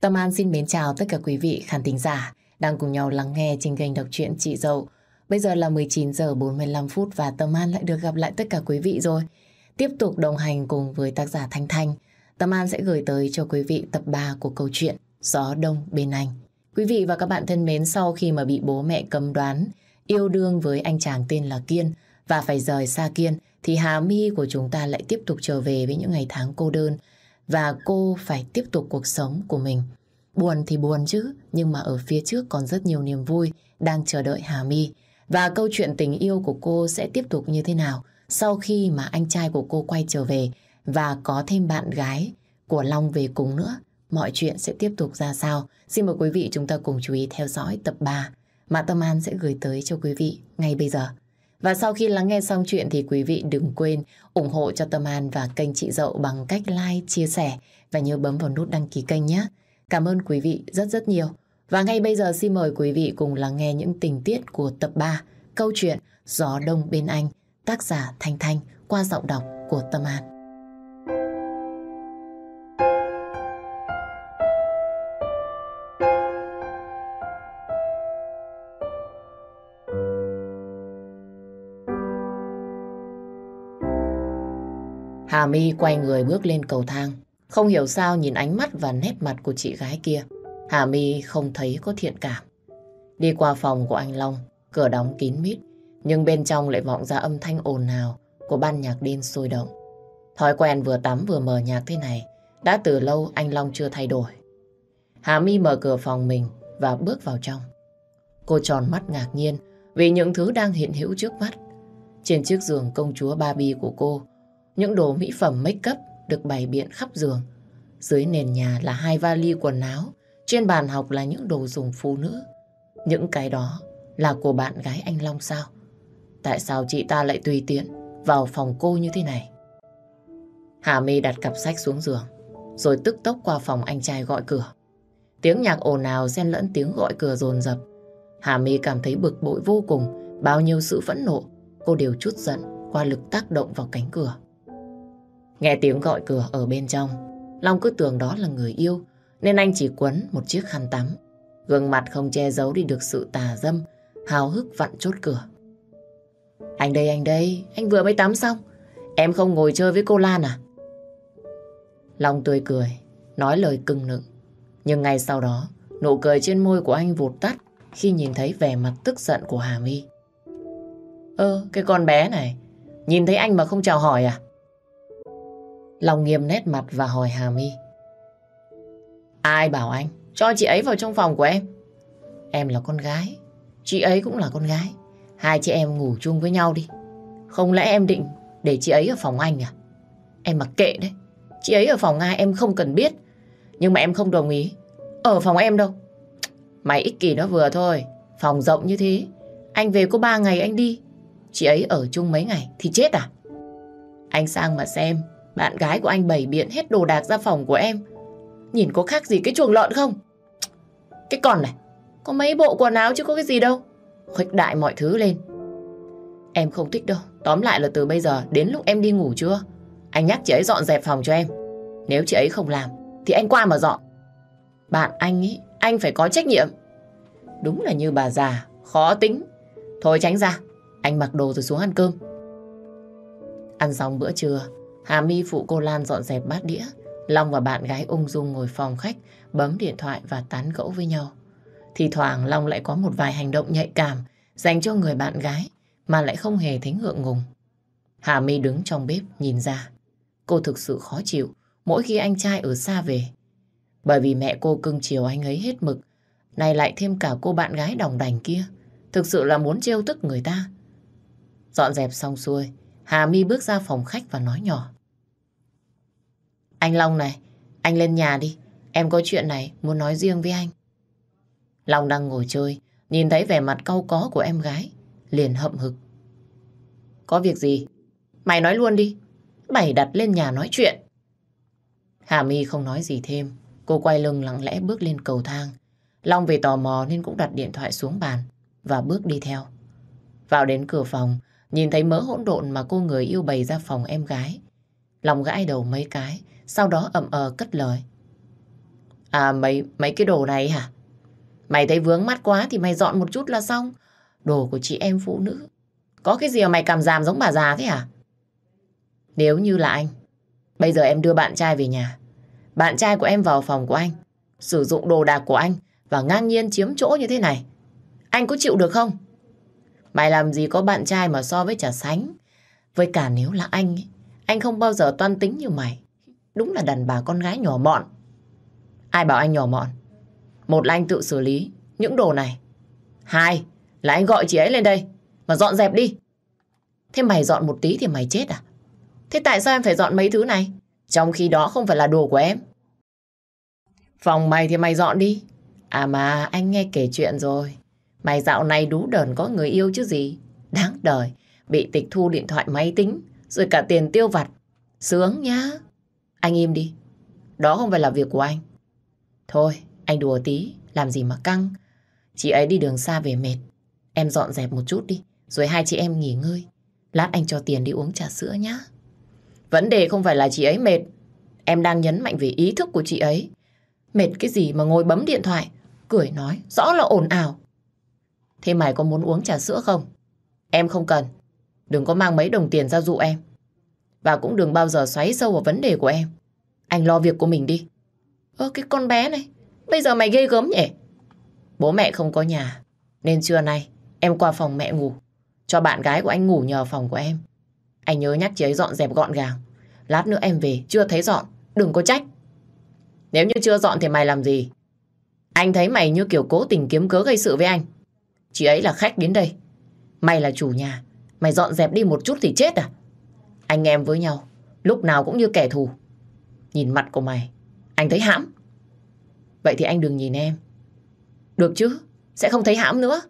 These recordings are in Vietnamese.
Tâm An xin mến chào tất cả quý vị khán thính giả đang cùng nhau lắng nghe trên kênh đọc truyện Chị Dậu. Bây giờ là 19 giờ 45 phút và Tâm An lại được gặp lại tất cả quý vị rồi. Tiếp tục đồng hành cùng với tác giả Thanh Thanh. Tâm An sẽ gửi tới cho quý vị tập 3 của câu chuyện Gió Đông Bên Anh. Quý vị và các bạn thân mến, sau khi mà bị bố mẹ cấm đoán yêu đương với anh chàng tên là Kiên và phải rời xa Kiên thì Hà My của chúng ta lại tiếp tục trở về với những ngày tháng cô đơn và cô phải tiếp tục cuộc sống của mình. Buồn thì buồn chứ, nhưng mà ở phía trước còn rất nhiều niềm vui đang chờ đợi Hà My. Và câu chuyện tình yêu của cô sẽ tiếp tục như thế nào sau khi mà anh trai của cô quay trở về và có thêm bạn gái của Long về cùng nữa. Mọi chuyện sẽ tiếp tục ra sao? Xin mời quý vị chúng ta cùng chú ý theo dõi tập 3 mà Tâm An sẽ gửi tới cho quý vị ngay bây giờ. Và sau khi lắng nghe xong chuyện thì quý vị đừng quên ủng hộ cho Tâm An và kênh chị Dậu bằng cách like, chia sẻ và nhớ bấm vào nút đăng ký kênh nhé. Cảm ơn quý vị rất rất nhiều. Và ngay bây giờ xin mời quý vị cùng lắng nghe những tình tiết của tập 3 câu chuyện Gió Đông Bên Anh tác giả Thanh Thanh qua giọng đọc của Tâm An. Hà My quay người bước lên cầu thang. Không hiểu sao nhìn ánh mắt và nét mặt của chị gái kia. Hà My không thấy có thiện cảm. Đi qua phòng của anh Long, cửa đóng kín mít, nhưng bên trong lại vọng ra âm thanh ồn ào của ban nhạc đêm sôi động. Thói quen vừa tắm vừa mở nhạc thế này, đã từ lâu anh Long chưa thay đổi. Hà My mở cửa phòng mình và bước vào trong. Cô tròn mắt ngạc nhiên vì những thứ đang hiện hữu trước mắt. Trên chiếc giường công chúa Barbie của cô những đồ mỹ phẩm make up được bày biện khắp giường. Dưới nền nhà là hai vali quần áo, trên bàn học là những đồ dùng phụ nữ. Những cái đó là của bạn gái anh Long sao? Tại sao chị ta lại tùy tiện vào phòng cô như thế này? Hà My đặt cặp sách xuống giường, rồi tức tốc qua phòng anh trai gọi cửa. Tiếng nhạc ồn ào xen lẫn tiếng gọi cửa dồn dập. Hà My cảm thấy bực bội vô cùng, bao nhiêu sự phẫn nộ, cô đều chút giận qua lực tác động vào cánh cửa. Nghe tiếng gọi cửa ở bên trong, Long cứ tưởng đó là người yêu, nên anh chỉ quấn một chiếc khăn tắm. Gương mặt không che giấu đi được sự tà dâm, hào hức vặn chốt cửa. Anh đây, anh đây, anh vừa mới tắm xong. Em không ngồi chơi với cô Lan à? Long tươi cười, nói lời cưng nựng. Nhưng ngay sau đó, nụ cười trên môi của anh vụt tắt khi nhìn thấy vẻ mặt tức giận của Hà My. Ơ, cái con bé này, nhìn thấy anh mà không chào hỏi à? Long nghiêm nét mặt và hỏi Hà My. Ai bảo anh cho chị ấy vào trong phòng của em? Em là con gái, chị ấy cũng là con gái. Hai chị em ngủ chung với nhau đi. Không lẽ em định để chị ấy ở phòng anh à? Em mặc kệ đấy. Chị ấy ở phòng ai em không cần biết. Nhưng mà em không đồng ý. Ở phòng em đâu. Mày ích kỷ nó vừa thôi. Phòng rộng như thế. Anh về có ba ngày anh đi. Chị ấy ở chung mấy ngày thì chết à? Anh sang mà xem bạn gái của anh bày biện hết đồ đạc ra phòng của em. Nhìn có khác gì cái chuồng lợn không? Cái con này, có mấy bộ quần áo chứ có cái gì đâu. Khuếch đại mọi thứ lên. Em không thích đâu. Tóm lại là từ bây giờ đến lúc em đi ngủ chưa? Anh nhắc chị ấy dọn dẹp phòng cho em. Nếu chị ấy không làm, thì anh qua mà dọn. Bạn anh ý, anh phải có trách nhiệm. Đúng là như bà già, khó tính. Thôi tránh ra, anh mặc đồ rồi xuống ăn cơm. Ăn xong bữa trưa, Hà My phụ cô Lan dọn dẹp bát đĩa. Long và bạn gái ung dung ngồi phòng khách, bấm điện thoại và tán gẫu với nhau. Thì thoảng Long lại có một vài hành động nhạy cảm dành cho người bạn gái mà lại không hề thấy ngượng ngùng. Hà My đứng trong bếp nhìn ra. Cô thực sự khó chịu mỗi khi anh trai ở xa về. Bởi vì mẹ cô cưng chiều anh ấy hết mực. Này lại thêm cả cô bạn gái đồng đành kia. Thực sự là muốn trêu tức người ta. Dọn dẹp xong xuôi, Hà My bước ra phòng khách và nói nhỏ. Anh Long này, anh lên nhà đi. Em có chuyện này muốn nói riêng với anh. Long đang ngồi chơi, nhìn thấy vẻ mặt cau có của em gái, liền hậm hực. Có việc gì? Mày nói luôn đi. Mày đặt lên nhà nói chuyện. Hà My không nói gì thêm. Cô quay lưng lặng lẽ bước lên cầu thang. Long vì tò mò nên cũng đặt điện thoại xuống bàn và bước đi theo. Vào đến cửa phòng, nhìn thấy mớ hỗn độn mà cô người yêu bày ra phòng em gái. Long gãi đầu mấy cái, sau đó ậm ờ cất lời. À mấy mấy cái đồ này hả? Mày thấy vướng mắt quá thì mày dọn một chút là xong. Đồ của chị em phụ nữ. Có cái gì mà mày cầm giảm giống bà già thế hả? Nếu như là anh, bây giờ em đưa bạn trai về nhà. Bạn trai của em vào phòng của anh, sử dụng đồ đạc của anh và ngang nhiên chiếm chỗ như thế này. Anh có chịu được không? Mày làm gì có bạn trai mà so với trả sánh. Với cả nếu là anh, anh không bao giờ toan tính như mày. Đúng là đàn bà con gái nhỏ mọn. Ai bảo anh nhỏ mọn? Một là anh tự xử lý những đồ này. Hai là anh gọi chị ấy lên đây mà dọn dẹp đi. Thế mày dọn một tí thì mày chết à? Thế tại sao em phải dọn mấy thứ này? Trong khi đó không phải là đồ của em. Phòng mày thì mày dọn đi. À mà, anh nghe kể chuyện rồi. Mày dạo này đú đờn có người yêu chứ gì. Đáng đời. Bị tịch thu điện thoại máy tính. Rồi cả tiền tiêu vặt. Sướng nhá. Anh im đi. Đó không phải là việc của anh. Thôi, anh đùa tí. Làm gì mà căng. Chị ấy đi đường xa về mệt. Em dọn dẹp một chút đi. Rồi hai chị em nghỉ ngơi. Lát anh cho tiền đi uống trà sữa nhá. Vấn đề không phải là chị ấy mệt. Em đang nhấn mạnh về ý thức của chị ấy. Mệt cái gì mà ngồi bấm điện thoại, cười nói, rõ là ồn ào. Thế mày có muốn uống trà sữa không? Em không cần. Đừng có mang mấy đồng tiền ra dụ em. Và cũng đừng bao giờ xoáy sâu vào vấn đề của em. Anh lo việc của mình đi. Ơ cái con bé này, bây giờ mày ghê gớm nhỉ? Bố mẹ không có nhà, nên trưa nay em qua phòng mẹ ngủ. Cho bạn gái của anh ngủ nhờ phòng của em. Anh nhớ nhắc chị ấy dọn dẹp gọn gàng. Lát nữa em về, chưa thấy dọn, đừng có trách. Nếu như chưa dọn thì mày làm gì? Anh thấy mày như kiểu cố tình kiếm cớ gây sự với anh. Chị ấy là khách đến đây. Mày là chủ nhà. Mày dọn dẹp đi một chút thì chết à? Anh em với nhau, lúc nào cũng như kẻ thù. Nhìn mặt của mày, anh thấy hãm. Vậy thì anh đừng nhìn em. Được chứ, sẽ không thấy hãm nữa.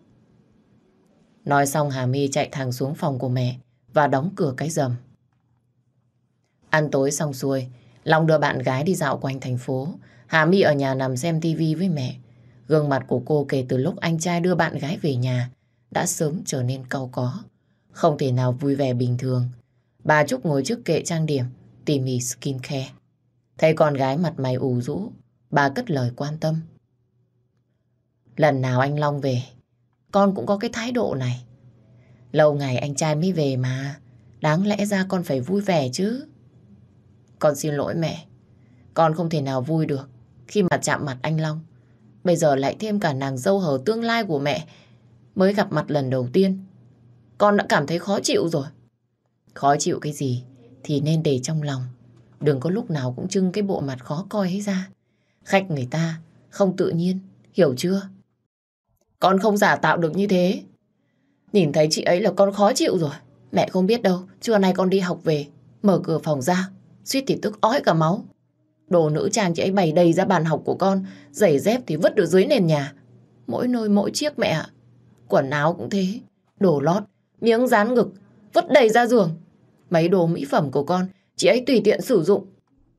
Nói xong Hà My chạy thẳng xuống phòng của mẹ và đóng cửa cái rầm. Ăn tối xong xuôi, Long đưa bạn gái đi dạo quanh thành phố. Hà My ở nhà nằm xem tivi với mẹ. Gương mặt của cô kể từ lúc anh trai đưa bạn gái về nhà đã sớm trở nên cau có. Không thể nào vui vẻ bình thường. Bà Trúc ngồi trước kệ trang điểm, tỉ mỉ skin care. Thấy con gái mặt mày ủ rũ, bà cất lời quan tâm. Lần nào anh Long về, con cũng có cái thái độ này. Lâu ngày anh trai mới về mà, đáng lẽ ra con phải vui vẻ chứ. Con xin lỗi mẹ. Con không thể nào vui được khi mà chạm mặt anh Long. Bây giờ lại thêm cả nàng dâu hờ tương lai của mẹ mới gặp mặt lần đầu tiên. Con đã cảm thấy khó chịu rồi. Khó chịu cái gì thì nên để trong lòng. Đừng có lúc nào cũng trưng cái bộ mặt khó coi ấy ra. Khách người ta không tự nhiên, hiểu chưa? Con không giả tạo được như thế. Nhìn thấy chị ấy là con khó chịu rồi. Mẹ không biết đâu, trưa nay con đi học về, mở cửa phòng ra, suýt thì tức ói cả máu. Đồ nữ trang chị ấy bày đầy ra bàn học của con, giày dép thì vứt được dưới nền nhà. Mỗi nơi mỗi chiếc mẹ ạ. Quần áo cũng thế, đồ lót, miếng dán ngực, vứt đầy ra giường. Mấy đồ mỹ phẩm của con, chị ấy tùy tiện sử dụng.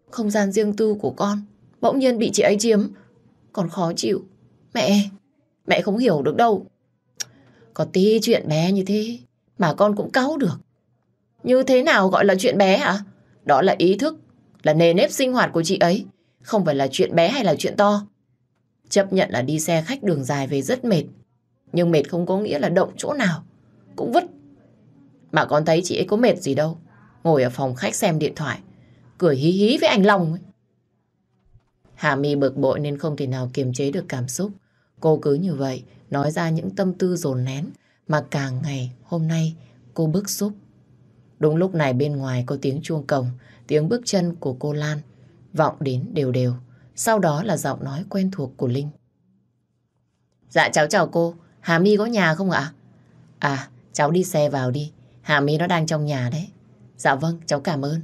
Không gian riêng tư của con, bỗng nhiên bị chị ấy chiếm. còn khó chịu. Mẹ, mẹ không hiểu được đâu. Có tí chuyện bé như thế, mà con cũng cáu được. Như thế nào gọi là chuyện bé hả? Đó là ý thức, là nề nếp sinh hoạt của chị ấy. Không phải là chuyện bé hay là chuyện to. Chấp nhận là đi xe khách đường dài về rất mệt. Nhưng mệt không có nghĩa là động chỗ nào. Cũng vứt. Mà con thấy chị ấy có mệt gì đâu. Ngồi ở phòng khách xem điện thoại. Cười hí hí với anh Long ấy. Hà My bực bội nên không thể nào kiềm chế được cảm xúc. Cô cứ như vậy, nói ra những tâm tư dồn nén mà càng ngày hôm nay cô bức xúc. Đúng lúc này bên ngoài có tiếng chuông cổng, tiếng bước chân của cô Lan vọng đến đều đều. Sau đó là giọng nói quen thuộc của Linh. Dạ cháu chào cô, Hà My có nhà không ạ? À, cháu đi xe vào đi, Hà My nó đang trong nhà đấy. Dạ vâng, cháu cảm ơn.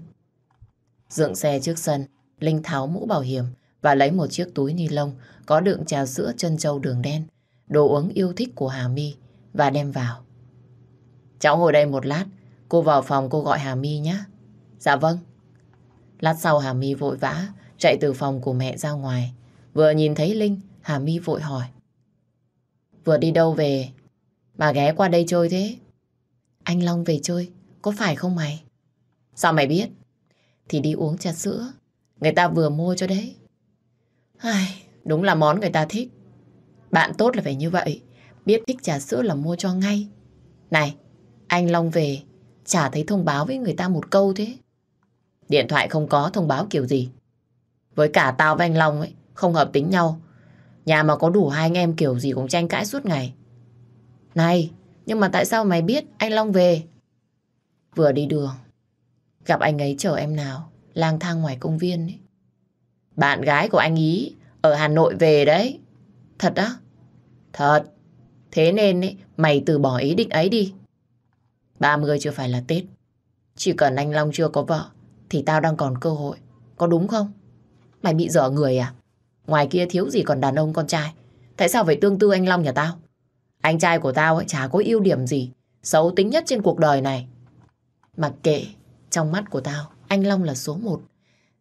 Dựng xe trước sân, Linh tháo mũ bảo hiểm và lấy một chiếc túi ni lông có đựng trà sữa chân châu đường đen, đồ uống yêu thích của Hà My và đem vào. Cháu ngồi đây một lát, cô vào phòng cô gọi Hà My nhé. Dạ vâng. Lát sau Hà My vội vã chạy từ phòng của mẹ ra ngoài. Vừa nhìn thấy Linh, Hà My vội hỏi. Vừa đi đâu về? Bà ghé qua đây chơi thế? Anh Long về chơi, có phải không mày? Sao mày biết? Thì đi uống trà sữa. Người ta vừa mua cho đấy. Ai, Đúng là món người ta thích. Bạn tốt là phải như vậy. Biết thích trà sữa là mua cho ngay. Này, anh Long về, chả thấy thông báo với người ta một câu thế. Điện thoại không có thông báo kiểu gì. Với cả tao và anh Long ấy, không hợp tính nhau. Nhà mà có đủ hai anh em kiểu gì cũng tranh cãi suốt ngày. Này, nhưng mà tại sao mày biết anh Long về? Vừa đi đường, gặp anh ấy chờ em nào, lang thang ngoài công viên ấy. Bạn gái của anh ý ở Hà Nội về đấy. Thật á? Thật. Thế nên ấy, mày từ bỏ ý định ấy đi. 30 chưa phải là Tết. Chỉ cần anh Long chưa có vợ thì tao đang còn cơ hội. Có đúng không? Mày bị dở người à? Ngoài kia thiếu gì còn đàn ông con trai. Tại sao phải tương tư anh Long nhà tao? Anh trai của tao ấy chả có ưu điểm gì. Xấu tính nhất trên cuộc đời này. Mặc kệ, trong mắt của tao, anh Long là số một.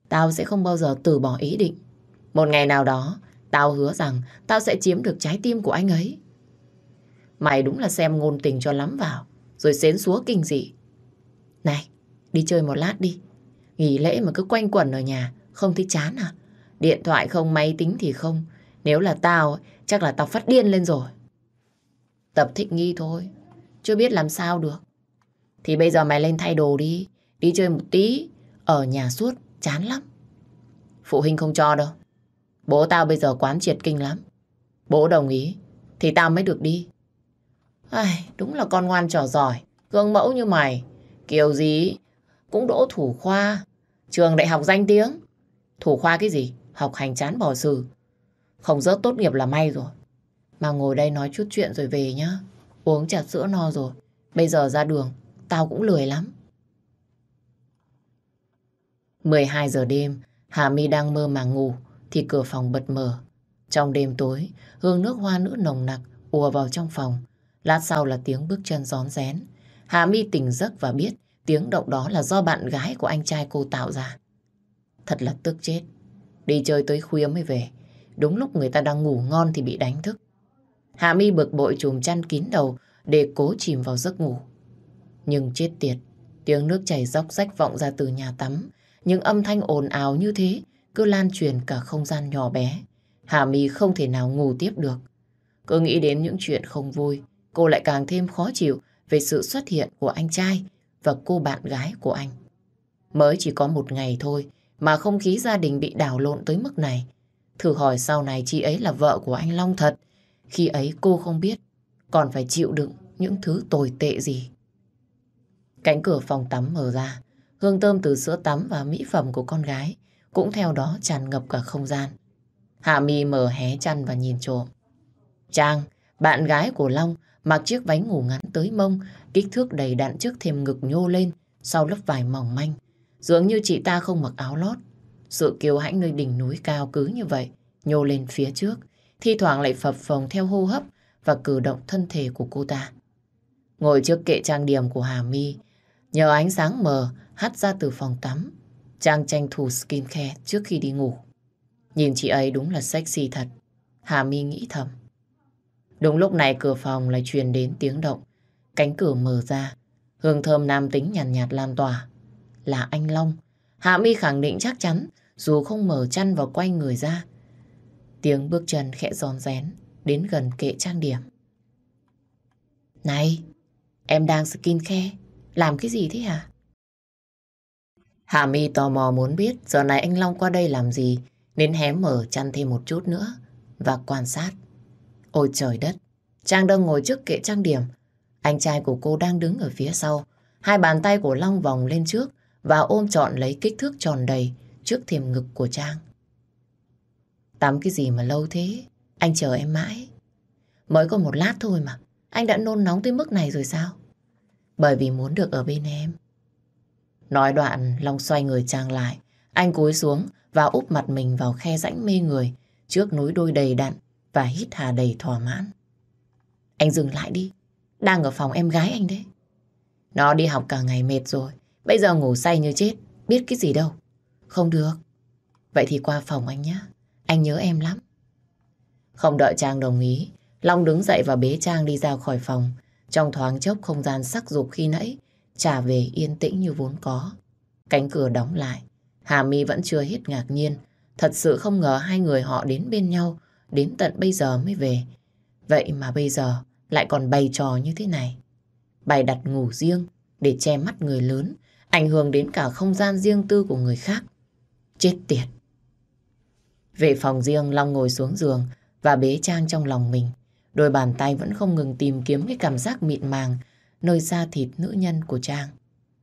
Tao sẽ không bao giờ từ bỏ ý định. Một ngày nào đó, tao hứa rằng tao sẽ chiếm được trái tim của anh ấy. Mày đúng là xem ngôn tình cho lắm vào, rồi xến xúa kinh dị. Này, đi chơi một lát đi. Nghỉ lễ mà cứ quanh quẩn ở nhà, không thấy chán à? Điện thoại không, máy tính thì không. Nếu là tao, chắc là tao phát điên lên rồi. Tập thích nghi thôi, chưa biết làm sao được. Thì bây giờ mày lên thay đồ đi, đi chơi một tí, ở nhà suốt, chán lắm. Phụ huynh không cho đâu. Bố tao bây giờ quán triệt kinh lắm. Bố đồng ý, thì tao mới được đi. Ai, đúng là con ngoan trò giỏi, gương mẫu như mày. Kiểu gì cũng đỗ thủ khoa, trường đại học danh tiếng. Thủ khoa cái gì? Học hành chán bỏ sự. Không rớt tốt nghiệp là may rồi. Mà ngồi đây nói chút chuyện rồi về nhá. Uống trà sữa no rồi. Bây giờ ra đường, tao cũng lười lắm. 12 giờ đêm, Hà My đang mơ màng ngủ thì cửa phòng bật mở. Trong đêm tối, hương nước hoa nữ nồng nặc ùa vào trong phòng. Lát sau là tiếng bước chân rón rén. Hà My tỉnh giấc và biết tiếng động đó là do bạn gái của anh trai cô tạo ra. Thật là tức chết. Đi chơi tới khuya mới về. Đúng lúc người ta đang ngủ ngon thì bị đánh thức. Hà My bực bội chùm chăn kín đầu để cố chìm vào giấc ngủ. Nhưng chết tiệt, tiếng nước chảy róc rách vọng ra từ nhà tắm. Những âm thanh ồn ào như thế cứ lan truyền cả không gian nhỏ bé. Hà My không thể nào ngủ tiếp được. Cứ nghĩ đến những chuyện không vui, cô lại càng thêm khó chịu về sự xuất hiện của anh trai và cô bạn gái của anh. Mới chỉ có một ngày thôi mà không khí gia đình bị đảo lộn tới mức này. Thử hỏi sau này chị ấy là vợ của anh Long thật. Khi ấy cô không biết còn phải chịu đựng những thứ tồi tệ gì. Cánh cửa phòng tắm mở ra, hương thơm từ sữa tắm và mỹ phẩm của con gái cũng theo đó tràn ngập cả không gian. Hạ Mi mở hé chăn và nhìn trộm. Trang, bạn gái của Long, mặc chiếc váy ngủ ngắn tới mông, kích thước đầy đặn trước thêm ngực nhô lên sau lớp vải mỏng manh. Dường như chị ta không mặc áo lót. Sự kiêu hãnh nơi đỉnh núi cao cứ như vậy, nhô lên phía trước, thi thoảng lại phập phồng theo hô hấp và cử động thân thể của cô ta. Ngồi trước kệ trang điểm của Hà My, nhờ ánh sáng mờ hắt ra từ phòng tắm, Trang tranh thủ skin care trước khi đi ngủ. Nhìn chị ấy đúng là sexy thật. Hà My nghĩ thầm. Đúng lúc này cửa phòng lại truyền đến tiếng động. Cánh cửa mở ra. Hương thơm nam tính nhàn nhạt, nhạt lan tỏa. Là anh Long. Hạ My khẳng định chắc chắn dù không mở chăn và quay người ra. Tiếng bước chân khẽ giòn rén đến gần kệ trang điểm. Này, em đang skin care. Làm cái gì thế hả? Hà My tò mò muốn biết giờ này anh Long qua đây làm gì nên hé mở chăn thêm một chút nữa và quan sát. Ôi trời đất, Trang đang ngồi trước kệ trang điểm. Anh trai của cô đang đứng ở phía sau. Hai bàn tay của Long vòng lên trước và ôm trọn lấy kích thước tròn đầy trước thềm ngực của Trang. Tắm cái gì mà lâu thế? Anh chờ em mãi. Mới có một lát thôi mà. Anh đã nôn nóng tới mức này rồi sao? Bởi vì muốn được ở bên em. Nói đoạn, Long xoay người Trang lại. Anh cúi xuống và úp mặt mình vào khe rãnh mê người trước núi đôi đầy đặn và hít hà đầy thỏa mãn. Anh dừng lại đi. Đang ở phòng em gái anh đấy. Nó đi học cả ngày mệt rồi. Bây giờ ngủ say như chết. Biết cái gì đâu. Không được. Vậy thì qua phòng anh nhé. Anh nhớ em lắm. Không đợi Trang đồng ý. Long đứng dậy và bế Trang đi ra khỏi phòng. Trong thoáng chốc không gian sắc dục khi nãy trả về yên tĩnh như vốn có. Cánh cửa đóng lại, Hà My vẫn chưa hết ngạc nhiên. Thật sự không ngờ hai người họ đến bên nhau, đến tận bây giờ mới về. Vậy mà bây giờ lại còn bày trò như thế này. Bày đặt ngủ riêng để che mắt người lớn, ảnh hưởng đến cả không gian riêng tư của người khác. Chết tiệt! Về phòng riêng, Long ngồi xuống giường và bế Trang trong lòng mình. Đôi bàn tay vẫn không ngừng tìm kiếm cái cảm giác mịn màng nơi da thịt nữ nhân của Trang.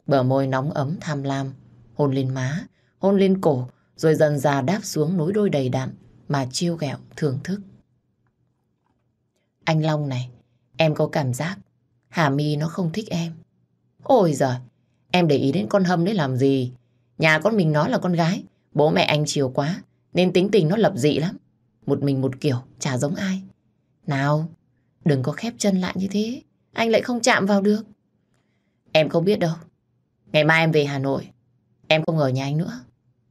Bờ môi nóng ấm tham lam, hôn lên má, hôn lên cổ, rồi dần dà đáp xuống nối đôi đầy đặn mà chiêu ghẹo thưởng thức. Anh Long này, em có cảm giác Hà My nó không thích em. Ôi giời, em để ý đến con Hâm đấy làm gì? Nhà con mình nó là con gái, bố mẹ anh chiều quá, nên tính tình nó lập dị lắm. Một mình một kiểu, chả giống ai. Nào, đừng có khép chân lại như thế, anh lại không chạm vào được. Em không biết đâu. Ngày mai em về Hà Nội, em không ở nhà anh nữa.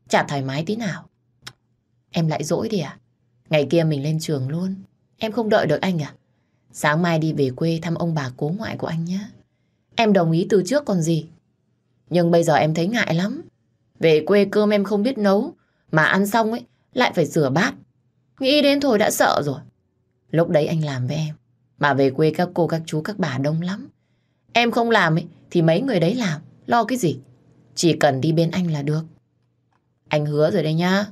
Chả thoải mái tí nào. Em lại dỗi đi à? Ngày kia mình lên trường luôn. Em không đợi được anh à? Sáng mai đi về quê thăm ông bà cố ngoại của anh nhé. Em đồng ý từ trước còn gì. Nhưng bây giờ em thấy ngại lắm. Về quê cơm em không biết nấu. Mà ăn xong ấy, lại phải rửa bát. Nghĩ đến thôi đã sợ rồi. Lúc đấy anh làm với em. Mà về quê các cô, các chú, các bà đông lắm. Em không làm ấy, thì mấy người đấy làm. Lo cái gì? Chỉ cần đi bên anh là được. Anh hứa rồi đấy nhá.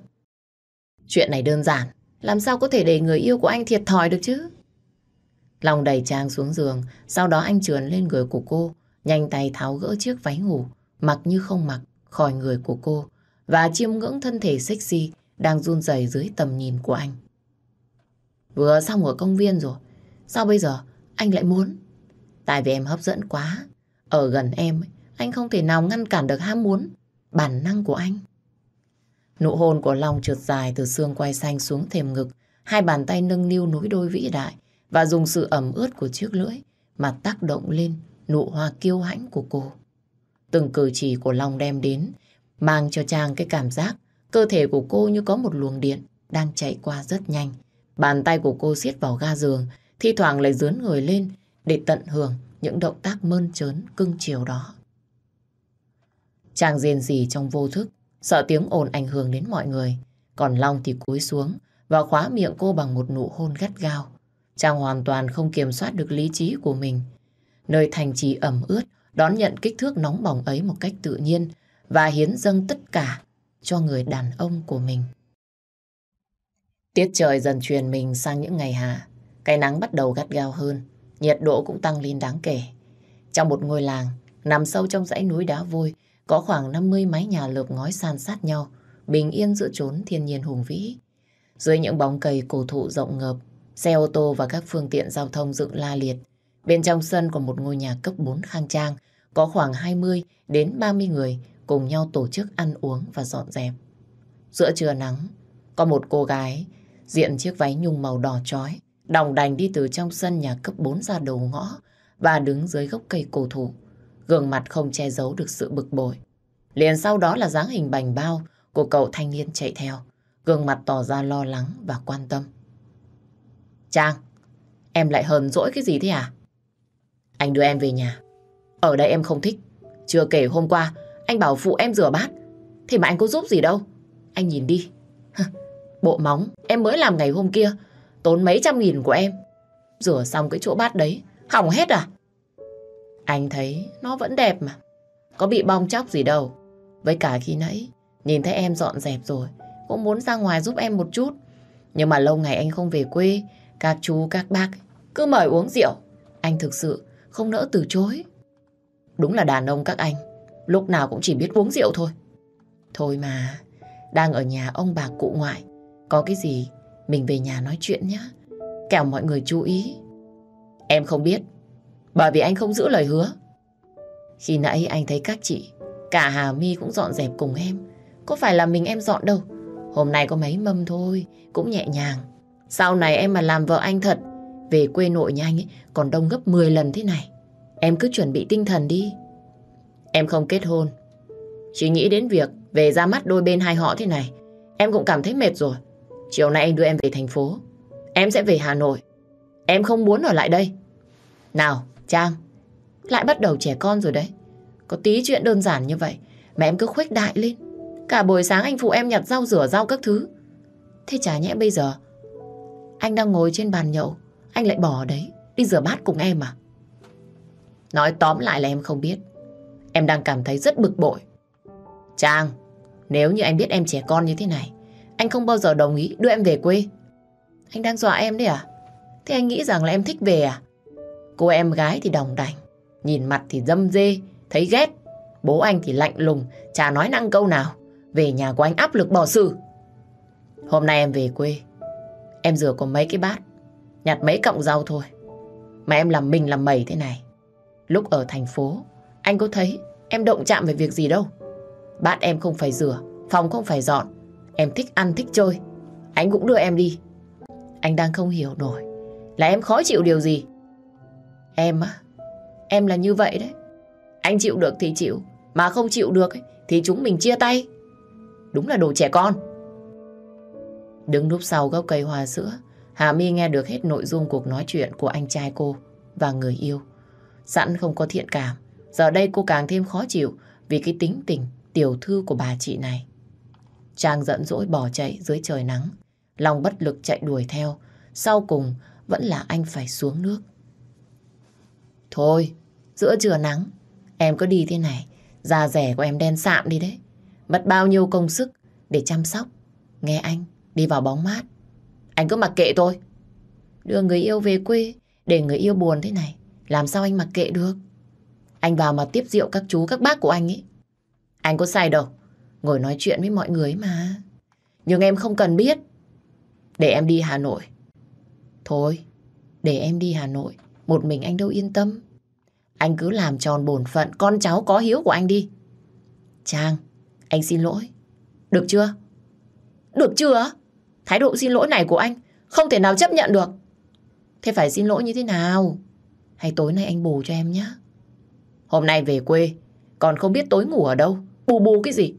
Chuyện này đơn giản. Làm sao có thể để người yêu của anh thiệt thòi được chứ? Long đẩy Trang xuống giường, sau đó anh trườn lên người của cô, nhanh tay tháo gỡ chiếc váy ngủ, mặc như không mặc, khỏi người của cô, và chiêm ngưỡng thân thể sexy đang run rẩy dưới tầm nhìn của anh. Vừa xong ở công viên rồi, sao bây giờ anh lại muốn? Tại vì em hấp dẫn quá, ở gần em, anh không thể nào ngăn cản được ham muốn, bản năng của anh. Nụ hôn của Long trượt dài từ xương quay xanh xuống thềm ngực, hai bàn tay nâng niu nối đôi vĩ đại, và dùng sự ẩm ướt của chiếc lưỡi mà tác động lên nụ hoa kiêu hãnh của cô. Từng cử chỉ của Long đem đến mang cho Trang cái cảm giác cơ thể của cô như có một luồng điện đang chạy qua rất nhanh. Bàn tay của cô siết vào ga giường, thi thoảng lại dướn người lên để tận hưởng những động tác mơn trớn cưng chiều đó. chàng rên rỉ trong vô thức, sợ tiếng ồn ảnh hưởng đến mọi người. Còn Long thì cúi xuống và khóa miệng cô bằng một nụ hôn gắt gao. chàng hoàn toàn không kiểm soát được lý trí của mình. Nơi thành trì ẩm ướt đón nhận kích thước nóng bỏng ấy một cách tự nhiên và hiến dâng tất cả cho người đàn ông của mình. Tiết trời dần truyền mình sang những ngày hạ. Cái nắng bắt đầu gắt gao hơn, nhiệt độ cũng tăng lên đáng kể. Trong một ngôi làng, nằm sâu trong dãy núi đá vôi, có khoảng 50 mái nhà lợp ngói san sát nhau, bình yên giữa chốn thiên nhiên hùng vĩ. Dưới những bóng cây cổ thụ rộng ngợp, Xe ô tô và các phương tiện giao thông dựng la liệt. Bên trong sân của một ngôi nhà cấp 4 khang trang, có khoảng 20 đến 30 người cùng nhau tổ chức ăn uống và dọn dẹp. Giữa trưa nắng, có một cô gái diện chiếc váy nhung màu đỏ chói, đồng đành đi từ trong sân nhà cấp 4 ra đầu ngõ và đứng dưới gốc cây cổ thụ. Gương mặt không che giấu được sự bực bội. Liền sau đó là dáng hình bành bao của cậu thanh niên chạy theo. Gương mặt tỏ ra lo lắng và quan tâm. Trang, em lại hờn dỗi cái gì thế à? Anh đưa em về nhà. Ở đây em không thích. Chưa kể hôm qua, anh bảo phụ em rửa bát. thì mà anh có giúp gì đâu. Anh nhìn đi. Bộ móng, em mới làm ngày hôm kia. Tốn mấy trăm nghìn của em. Rửa xong cái chỗ bát đấy, hỏng hết à? Anh thấy nó vẫn đẹp mà. Có bị bong chóc gì đâu. Với cả khi nãy, nhìn thấy em dọn dẹp rồi, cũng muốn ra ngoài giúp em một chút. Nhưng mà lâu ngày anh không về quê, các chú, các bác cứ mời uống rượu. Anh thực sự không nỡ từ chối. Đúng là đàn ông các anh, lúc nào cũng chỉ biết uống rượu thôi. Thôi mà, đang ở nhà ông bà cụ ngoại. Có cái gì, mình về nhà nói chuyện nhé. Kẻo mọi người chú ý. Em không biết, bởi vì anh không giữ lời hứa. Khi nãy anh thấy các chị, cả Hà My cũng dọn dẹp cùng em. Có phải là mình em dọn đâu. Hôm nay có mấy mâm thôi, cũng nhẹ nhàng. Sau này em mà làm vợ anh thật, về quê nội nhà anh ấy còn đông gấp 10 lần thế này. Em cứ chuẩn bị tinh thần đi. Em không kết hôn. Chỉ nghĩ đến việc về ra mắt đôi bên hai họ thế này, em cũng cảm thấy mệt rồi. Chiều nay anh đưa em về thành phố. Em sẽ về Hà Nội. Em không muốn ở lại đây. Nào, Trang, lại bắt đầu trẻ con rồi đấy. Có tí chuyện đơn giản như vậy, mà em cứ khuếch đại lên. Cả buổi sáng anh phụ em nhặt rau rửa rau các thứ. Thế chả nhẽ bây giờ anh đang ngồi trên bàn nhậu, anh lại bỏ đấy, đi rửa bát cùng em à? Nói tóm lại là em không biết. Em đang cảm thấy rất bực bội. Trang, nếu như anh biết em trẻ con như thế này, anh không bao giờ đồng ý đưa em về quê. Anh đang dọa em đấy à? Thế anh nghĩ rằng là em thích về à? Cô em gái thì đồng đành, nhìn mặt thì dâm dê, thấy ghét. Bố anh thì lạnh lùng, chả nói năng câu nào. Về nhà của anh áp lực bỏ xử. Hôm nay em về quê, em rửa có mấy cái bát, nhặt mấy cọng rau thôi. Mà em làm mình làm mẩy thế này. Lúc ở thành phố, anh có thấy em động chạm về việc gì đâu. Bát em không phải rửa, phòng không phải dọn. Em thích ăn, thích chơi. Anh cũng đưa em đi. Anh đang không hiểu nổi là em khó chịu điều gì. Em á, em là như vậy đấy. Anh chịu được thì chịu, mà không chịu được ấy, thì chúng mình chia tay. Đúng là đồ trẻ con. Đứng núp sau gốc cây hoa sữa, Hà My nghe được hết nội dung cuộc nói chuyện của anh trai cô và người yêu. Sẵn không có thiện cảm, giờ đây cô càng thêm khó chịu vì cái tính tình tiểu thư của bà chị này. Trang giận dỗi bỏ chạy dưới trời nắng, lòng bất lực chạy đuổi theo, sau cùng vẫn là anh phải xuống nước. Thôi, giữa trưa nắng, em cứ đi thế này, da rẻ của em đen sạm đi đấy. Mất bao nhiêu công sức để chăm sóc. Nghe anh, đi vào bóng mát. Anh cứ mặc kệ tôi. Đưa người yêu về quê, để người yêu buồn thế này. Làm sao anh mặc kệ được? Anh vào mà tiếp rượu các chú, các bác của anh ấy. Anh có sai đâu. Ngồi nói chuyện với mọi người mà. Nhưng em không cần biết. Để em đi Hà Nội. Thôi, để em đi Hà Nội. Một mình anh đâu yên tâm. Anh cứ làm tròn bổn phận con cháu có hiếu của anh đi. Trang, anh xin lỗi. Được chưa? Được chưa? Thái độ xin lỗi này của anh không thể nào chấp nhận được. Thế phải xin lỗi như thế nào? Hay tối nay anh bù cho em nhé. Hôm nay về quê, còn không biết tối ngủ ở đâu. Bù bù cái gì?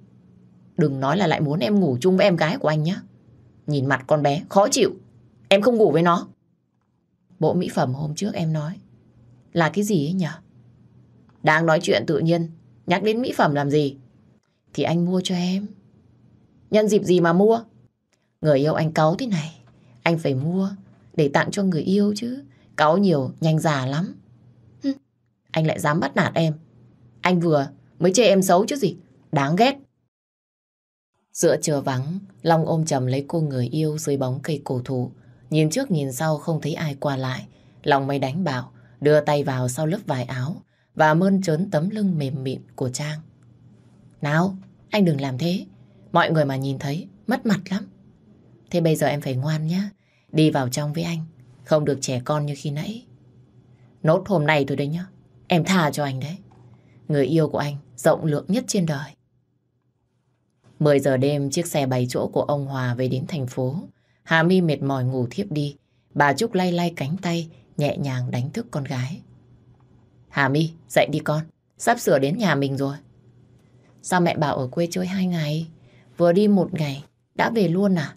Đừng nói là lại muốn em ngủ chung với em gái của anh nhé. Nhìn mặt con bé, khó chịu. Em không ngủ với nó. Bộ mỹ phẩm hôm trước em nói là cái gì ấy nhỉ? Đang nói chuyện tự nhiên, nhắc đến mỹ phẩm làm gì? Thì anh mua cho em. Nhân dịp gì mà mua? Người yêu anh cáu thế này, anh phải mua để tặng cho người yêu chứ. Cáu nhiều, nhanh già lắm. Anh lại dám bắt nạt em. Anh vừa mới chê em xấu chứ gì. Đáng ghét. Giữa trưa vắng, Long ôm chầm lấy cô người yêu dưới bóng cây cổ thụ. Nhìn trước nhìn sau không thấy ai qua lại. Long mới đánh bảo, đưa tay vào sau lớp vải áo và mơn trớn tấm lưng mềm mịn của Trang. Nào, anh đừng làm thế. Mọi người mà nhìn thấy, mất mặt lắm. Thế bây giờ em phải ngoan nhá. Đi vào trong với anh. Không được trẻ con như khi nãy. Nốt hôm nay thôi đấy nhá. Em tha cho anh đấy. Người yêu của anh rộng lượng nhất trên đời. 10 giờ đêm, chiếc xe bảy chỗ của ông Hòa về đến thành phố. Hà mi mệt mỏi ngủ thiếp đi. Bà Trúc lay lay cánh tay, nhẹ nhàng đánh thức con gái. Hà mi dậy đi con. Sắp sửa đến nhà mình rồi. Sao mẹ bảo ở quê chơi hai ngày? Vừa đi một ngày, đã về luôn à?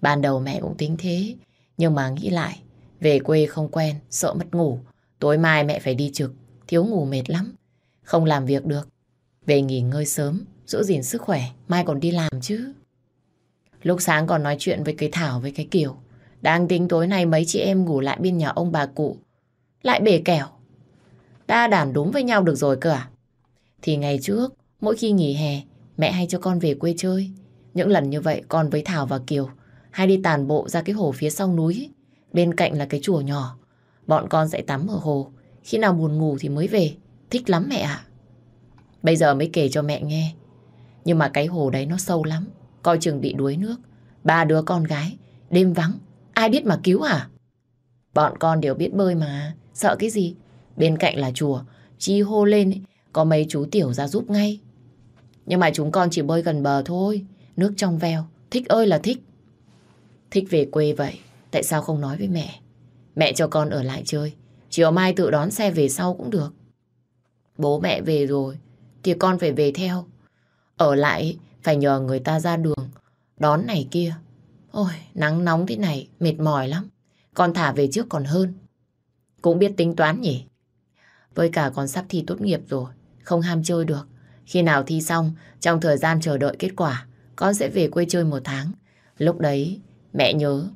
Ban đầu mẹ cũng tính thế, nhưng mà nghĩ lại, về quê không quen, sợ mất ngủ. Tối mai mẹ phải đi trực, thiếu ngủ mệt lắm. Không làm việc được. Về nghỉ ngơi sớm, giữ gìn sức khỏe, mai còn đi làm chứ. Lúc sáng còn nói chuyện với cái Thảo với cái Kiều. Đang tính tối nay mấy chị em ngủ lại bên nhà ông bà cụ. Lại bể kẻo. Đã đảm đúng với nhau được rồi cơ à? Thì ngày trước, mỗi khi nghỉ hè, mẹ hay cho con về quê chơi. Những lần như vậy con với Thảo và Kiều hay đi tàn bộ ra cái hồ phía sau núi. Bên cạnh là cái chùa nhỏ. Bọn con sẽ tắm ở hồ. Khi nào buồn ngủ thì mới về. Thích lắm mẹ ạ. Bây giờ mới kể cho mẹ nghe. Nhưng mà cái hồ đấy nó sâu lắm. Coi chừng bị đuối nước. Ba đứa con gái. Đêm vắng. Ai biết mà cứu à? Bọn con đều biết bơi mà. Sợ cái gì? Bên cạnh là chùa. Chi hô lên. Ấy, có mấy chú tiểu ra giúp ngay. Nhưng mà chúng con chỉ bơi gần bờ thôi. Nước trong veo. Thích ơi là thích. Thích về quê vậy, tại sao không nói với mẹ? Mẹ cho con ở lại chơi, chiều mai tự đón xe về sau cũng được. Bố mẹ về rồi, thì con phải về theo. Ở lại phải nhờ người ta ra đường, đón này kia. Ôi, nắng nóng thế này, mệt mỏi lắm. Con thả về trước còn hơn. Cũng biết tính toán nhỉ? Với cả con sắp thi tốt nghiệp rồi, không ham chơi được. Khi nào thi xong, trong thời gian chờ đợi kết quả, con sẽ về quê chơi một tháng. Lúc đấy mẹ nhớ,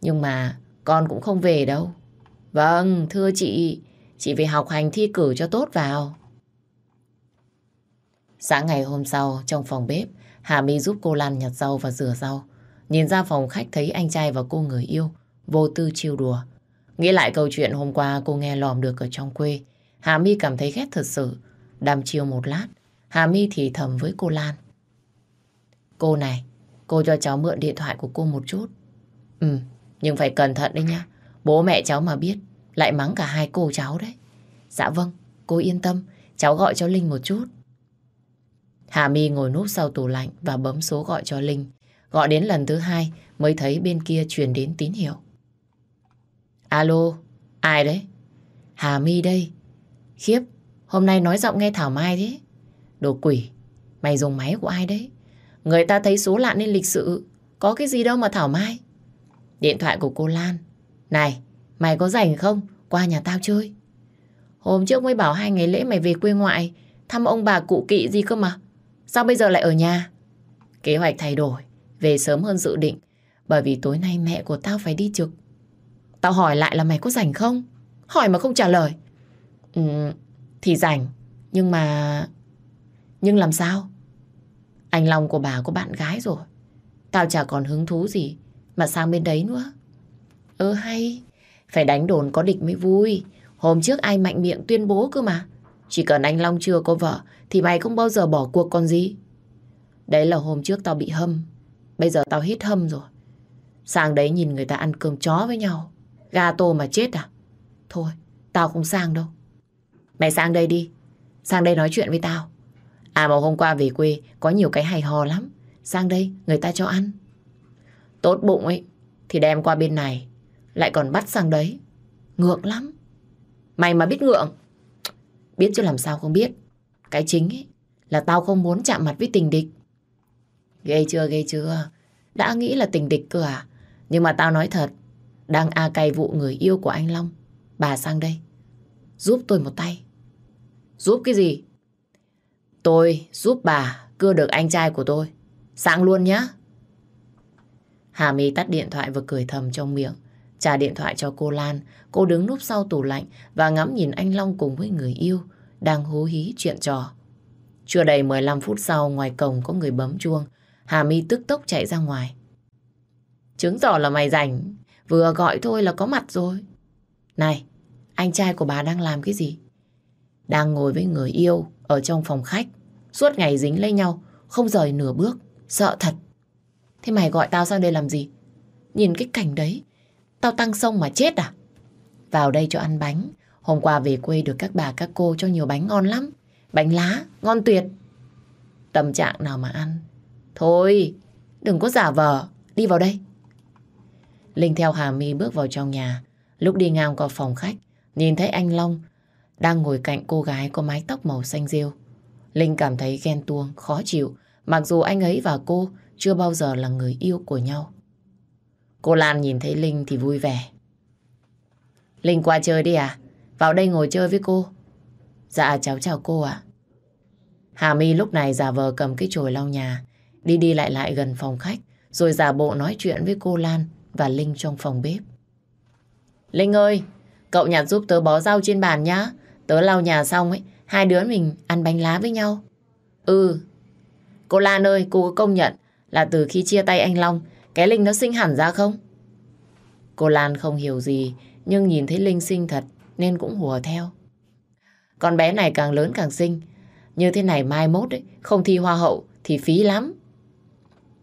nhưng mà con cũng không về đâu. Vâng, thưa chị, chị phải học hành thi cử cho tốt vào. Sáng ngày hôm sau, trong phòng bếp, Hà My giúp cô Lan nhặt rau và rửa rau. Nhìn ra phòng khách thấy anh trai và cô người yêu, vô tư chiêu đùa. Nghĩ lại câu chuyện hôm qua cô nghe lòm được ở trong quê, Hà My cảm thấy ghét thật sự. Đàm chiêu một lát, Hà My thì thầm với cô Lan. Cô này, cô cho cháu mượn điện thoại của cô một chút. Ừ, nhưng phải cẩn thận đấy nhá. Bố mẹ cháu mà biết, lại mắng cả hai cô cháu đấy. Dạ vâng, cô yên tâm, cháu gọi cho Linh một chút. Hà My ngồi núp sau tủ lạnh và bấm số gọi cho Linh. Gọi đến lần thứ hai mới thấy bên kia truyền đến tín hiệu. Alo, ai đấy? Hà My đây. Khiếp, hôm nay nói giọng nghe Thảo Mai thế. Đồ quỷ, mày dùng máy của ai đấy? Người ta thấy số lạ nên lịch sự. Có cái gì đâu mà Thảo Mai. Điện thoại của cô Lan. Này, mày có rảnh không? Qua nhà tao chơi. Hôm trước mới bảo hai ngày lễ mày về quê ngoại thăm ông bà cụ kỵ gì cơ mà. Sao bây giờ lại ở nhà? Kế hoạch thay đổi, về sớm hơn dự định. Bởi vì tối nay mẹ của tao phải đi trực. Tao hỏi lại là mày có rảnh không? Hỏi mà không trả lời. Ừ, thì rảnh. Nhưng mà... Nhưng làm sao? Anh Long của bà có bạn gái rồi. Tao chả còn hứng thú gì mà sang bên đấy nữa. Ơ hay, phải đánh đồn có địch mới vui. Hôm trước ai mạnh miệng tuyên bố cơ mà. Chỉ cần anh Long chưa có vợ thì mày không bao giờ bỏ cuộc còn gì. Đấy là hôm trước tao bị hâm. Bây giờ tao hết hâm rồi. Sang đấy nhìn người ta ăn cơm chó với nhau. Gà tô mà chết à? Thôi, tao không sang đâu. Mày sang đây đi. Sang đây nói chuyện với tao. À mà hôm qua về quê có nhiều cái hay ho lắm. Sang đây người ta cho ăn. Tốt bụng ấy thì đem qua bên này. Lại còn bắt sang đấy. Ngượng lắm. Mày mà biết ngượng. Biết chứ làm sao không biết. Cái chính ấy là tao không muốn chạm mặt với tình địch. Ghê chưa, ghê chưa. Đã nghĩ là tình địch cơ à? Nhưng mà tao nói thật. Đang a cay vụ người yêu của anh Long. Bà sang đây. Giúp tôi một tay. Giúp cái gì? Tôi giúp bà cưa được anh trai của tôi. sáng luôn nhá. Hà My tắt điện thoại và cười thầm trong miệng. Trả điện thoại cho cô Lan. Cô đứng núp sau tủ lạnh và ngắm nhìn anh Long cùng với người yêu đang hú hí chuyện trò. Chưa đầy 15 phút sau ngoài cổng có người bấm chuông. Hà My tức tốc chạy ra ngoài. Chứng tỏ là mày rảnh. Vừa gọi thôi là có mặt rồi. Này, anh trai của bà đang làm cái gì? Đang ngồi với người yêu ở trong phòng khách. Suốt ngày dính lấy nhau, không rời nửa bước. Sợ thật. Thế mày gọi tao sang đây làm gì? Nhìn cái cảnh đấy, tao tăng sông mà chết à? Vào đây cho ăn bánh. Hôm qua về quê được các bà các cô cho nhiều bánh ngon lắm. Bánh lá, ngon tuyệt. Tâm trạng nào mà ăn. Thôi, đừng có giả vờ. Đi vào đây. Linh theo Hà My bước vào trong nhà. Lúc đi ngang qua phòng khách, nhìn thấy anh Long đang ngồi cạnh cô gái có mái tóc màu xanh rêu. Linh cảm thấy ghen tuông, khó chịu, mặc dù anh ấy và cô chưa bao giờ là người yêu của nhau. Cô Lan nhìn thấy Linh thì vui vẻ. Linh qua chơi đi à? Vào đây ngồi chơi với cô. Dạ cháu chào cô ạ. Hà My lúc này giả vờ cầm cái chổi lau nhà, đi đi lại lại gần phòng khách, rồi giả bộ nói chuyện với cô Lan và Linh trong phòng bếp. Linh ơi, cậu nhặt giúp tớ bó rau trên bàn nhá. Tớ lau nhà xong ấy, hai đứa mình ăn bánh lá với nhau. Ừ. Cô Lan ơi, cô có công nhận là từ khi chia tay anh Long, cái Linh nó sinh hẳn ra không? Cô Lan không hiểu gì, nhưng nhìn thấy Linh sinh thật nên cũng hùa theo. Con bé này càng lớn càng xinh. Như thế này mai mốt ấy, không thi hoa hậu thì phí lắm.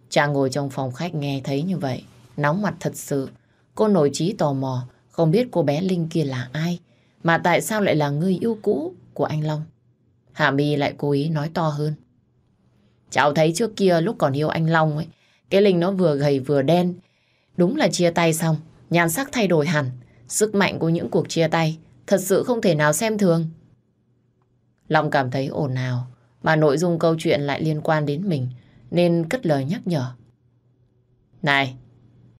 Chàng ngồi trong phòng khách nghe thấy như vậy, nóng mặt thật sự. Cô nổi trí tò mò, không biết cô bé Linh kia là ai, mà tại sao lại là người yêu cũ của anh Long. Hạ My lại cố ý nói to hơn. Cháu thấy trước kia lúc còn yêu anh Long ấy, cái Linh nó vừa gầy vừa đen. Đúng là chia tay xong, nhan sắc thay đổi hẳn. Sức mạnh của những cuộc chia tay thật sự không thể nào xem thường. Long cảm thấy ồn ào, mà nội dung câu chuyện lại liên quan đến mình, nên cất lời nhắc nhở. Này,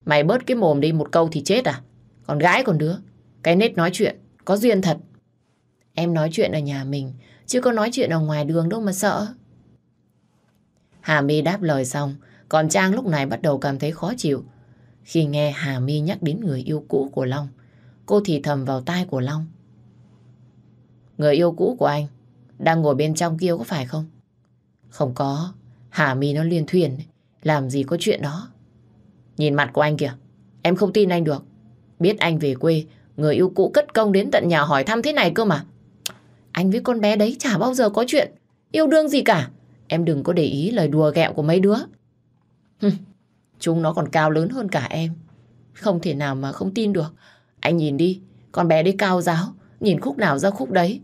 mày bớt cái mồm đi một câu thì chết à? Còn gái còn đứa, cái nết nói chuyện, có duyên thật. Em nói chuyện ở nhà mình, chứ có nói chuyện ở ngoài đường đâu mà sợ. Hà My đáp lời xong, còn Trang lúc này bắt đầu cảm thấy khó chịu khi nghe Hà My nhắc đến người yêu cũ của Long. Cô thì thầm vào tai của Long. Người yêu cũ của anh đang ngồi bên trong kia có phải không? Không có. Hà My nó liên thuyền. Làm gì có chuyện đó. Nhìn mặt của anh kìa. Em không tin anh được. Biết anh về quê, người yêu cũ cất công đến tận nhà hỏi thăm thế này cơ mà. Anh với con bé đấy chả bao giờ có chuyện yêu đương gì cả. Em đừng có để ý lời đùa ghẹo của mấy đứa. Chúng nó còn cao lớn hơn cả em. Không thể nào mà không tin được. Anh nhìn đi, con bé đấy cao giáo, nhìn khúc nào ra khúc đấy.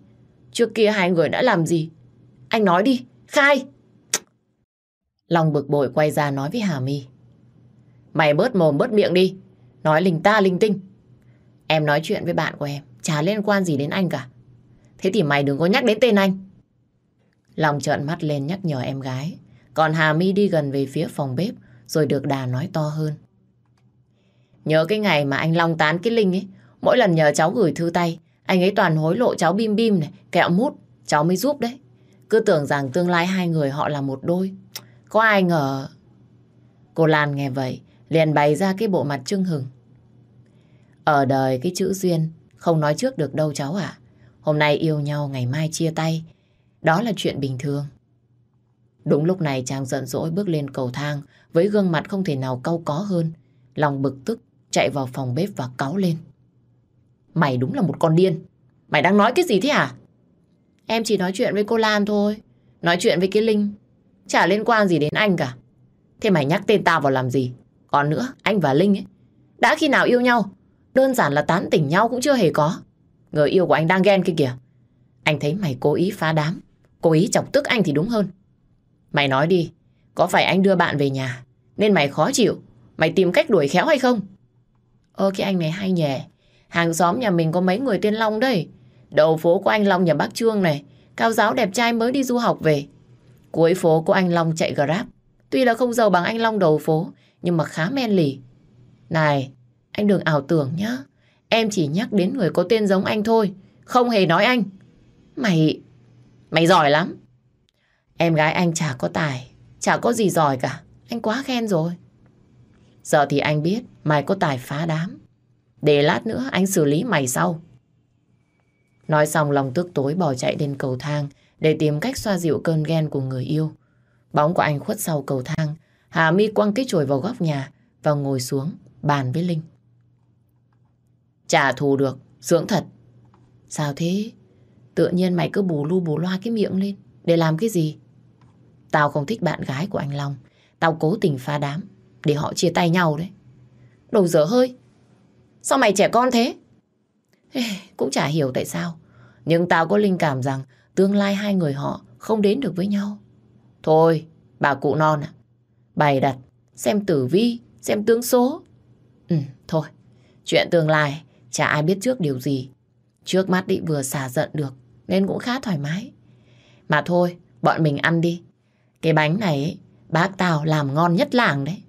Trước kia hai người đã làm gì? Anh nói đi, khai! Long bực bội quay ra nói với Hà My. Mày bớt mồm bớt miệng đi, nói linh ta linh tinh. Em nói chuyện với bạn của em, chả liên quan gì đến anh cả. Thế thì mày đừng có nhắc đến tên anh. Long trợn mắt lên nhắc nhở em gái. Còn Hà My đi gần về phía phòng bếp rồi được đà nói to hơn. Nhớ cái ngày mà anh Long tán cái Linh ấy, mỗi lần nhờ cháu gửi thư tay, anh ấy toàn hối lộ cháu bim bim này, kẹo mút, cháu mới giúp đấy. Cứ tưởng rằng tương lai hai người họ là một đôi. Có ai ngờ... Cô Lan nghe vậy, liền bày ra cái bộ mặt trưng hừng. Ở đời cái chữ duyên, không nói trước được đâu cháu ạ. Hôm nay yêu nhau, ngày mai chia tay. Đó là chuyện bình thường. Đúng lúc này chàng giận dỗi bước lên cầu thang với gương mặt không thể nào cau có hơn. Lòng bực tức chạy vào phòng bếp và cáu lên. Mày đúng là một con điên. Mày đang nói cái gì thế à? Em chỉ nói chuyện với cô Lan thôi. Nói chuyện với cái Linh. Chả liên quan gì đến anh cả. Thế mày nhắc tên tao vào làm gì? Còn nữa, anh và Linh ấy. Đã khi nào yêu nhau? Đơn giản là tán tỉnh nhau cũng chưa hề có. Người yêu của anh đang ghen kia kìa. Anh thấy mày cố ý phá đám. Cố ý chọc tức anh thì đúng hơn. Mày nói đi, có phải anh đưa bạn về nhà nên mày khó chịu, mày tìm cách đuổi khéo hay không? Ơ cái anh này hay nhè, hàng xóm nhà mình có mấy người tên Long đây. Đầu phố của anh Long nhà bác Trương này, cao giáo đẹp trai mới đi du học về. Cuối phố của anh Long chạy Grab. Tuy là không giàu bằng anh Long đầu phố, nhưng mà khá men lì. Này, anh đừng ảo tưởng nhá. Em chỉ nhắc đến người có tên giống anh thôi, không hề nói anh. Mày... Mày giỏi lắm. Em gái anh chả có tài, chả có gì giỏi cả. Anh quá khen rồi. Giờ thì anh biết mày có tài phá đám. Để lát nữa anh xử lý mày sau. Nói xong lòng tức tối bỏ chạy lên cầu thang để tìm cách xoa dịu cơn ghen của người yêu. Bóng của anh khuất sau cầu thang. Hà mi quăng cái chổi vào góc nhà và ngồi xuống bàn với Linh. Trả thù được, dưỡng thật. Sao thế? Tự nhiên mày cứ bù lu bù loa cái miệng lên. Để làm cái gì? Tao không thích bạn gái của anh Long. Tao cố tình phá đám để họ chia tay nhau đấy. Đồ dở hơi. Sao mày trẻ con thế? Ê, cũng chả hiểu tại sao. Nhưng tao có linh cảm rằng tương lai hai người họ không đến được với nhau. Thôi, bà cụ non à. Bày đặt, xem tử vi, xem tướng số. Ừ, thôi. Chuyện tương lai, chả ai biết trước điều gì. Trước mắt đi vừa xả giận được, nên cũng khá thoải mái. Mà thôi, bọn mình ăn đi. Cái bánh này ấy, bác tao làm ngon nhất làng đấy.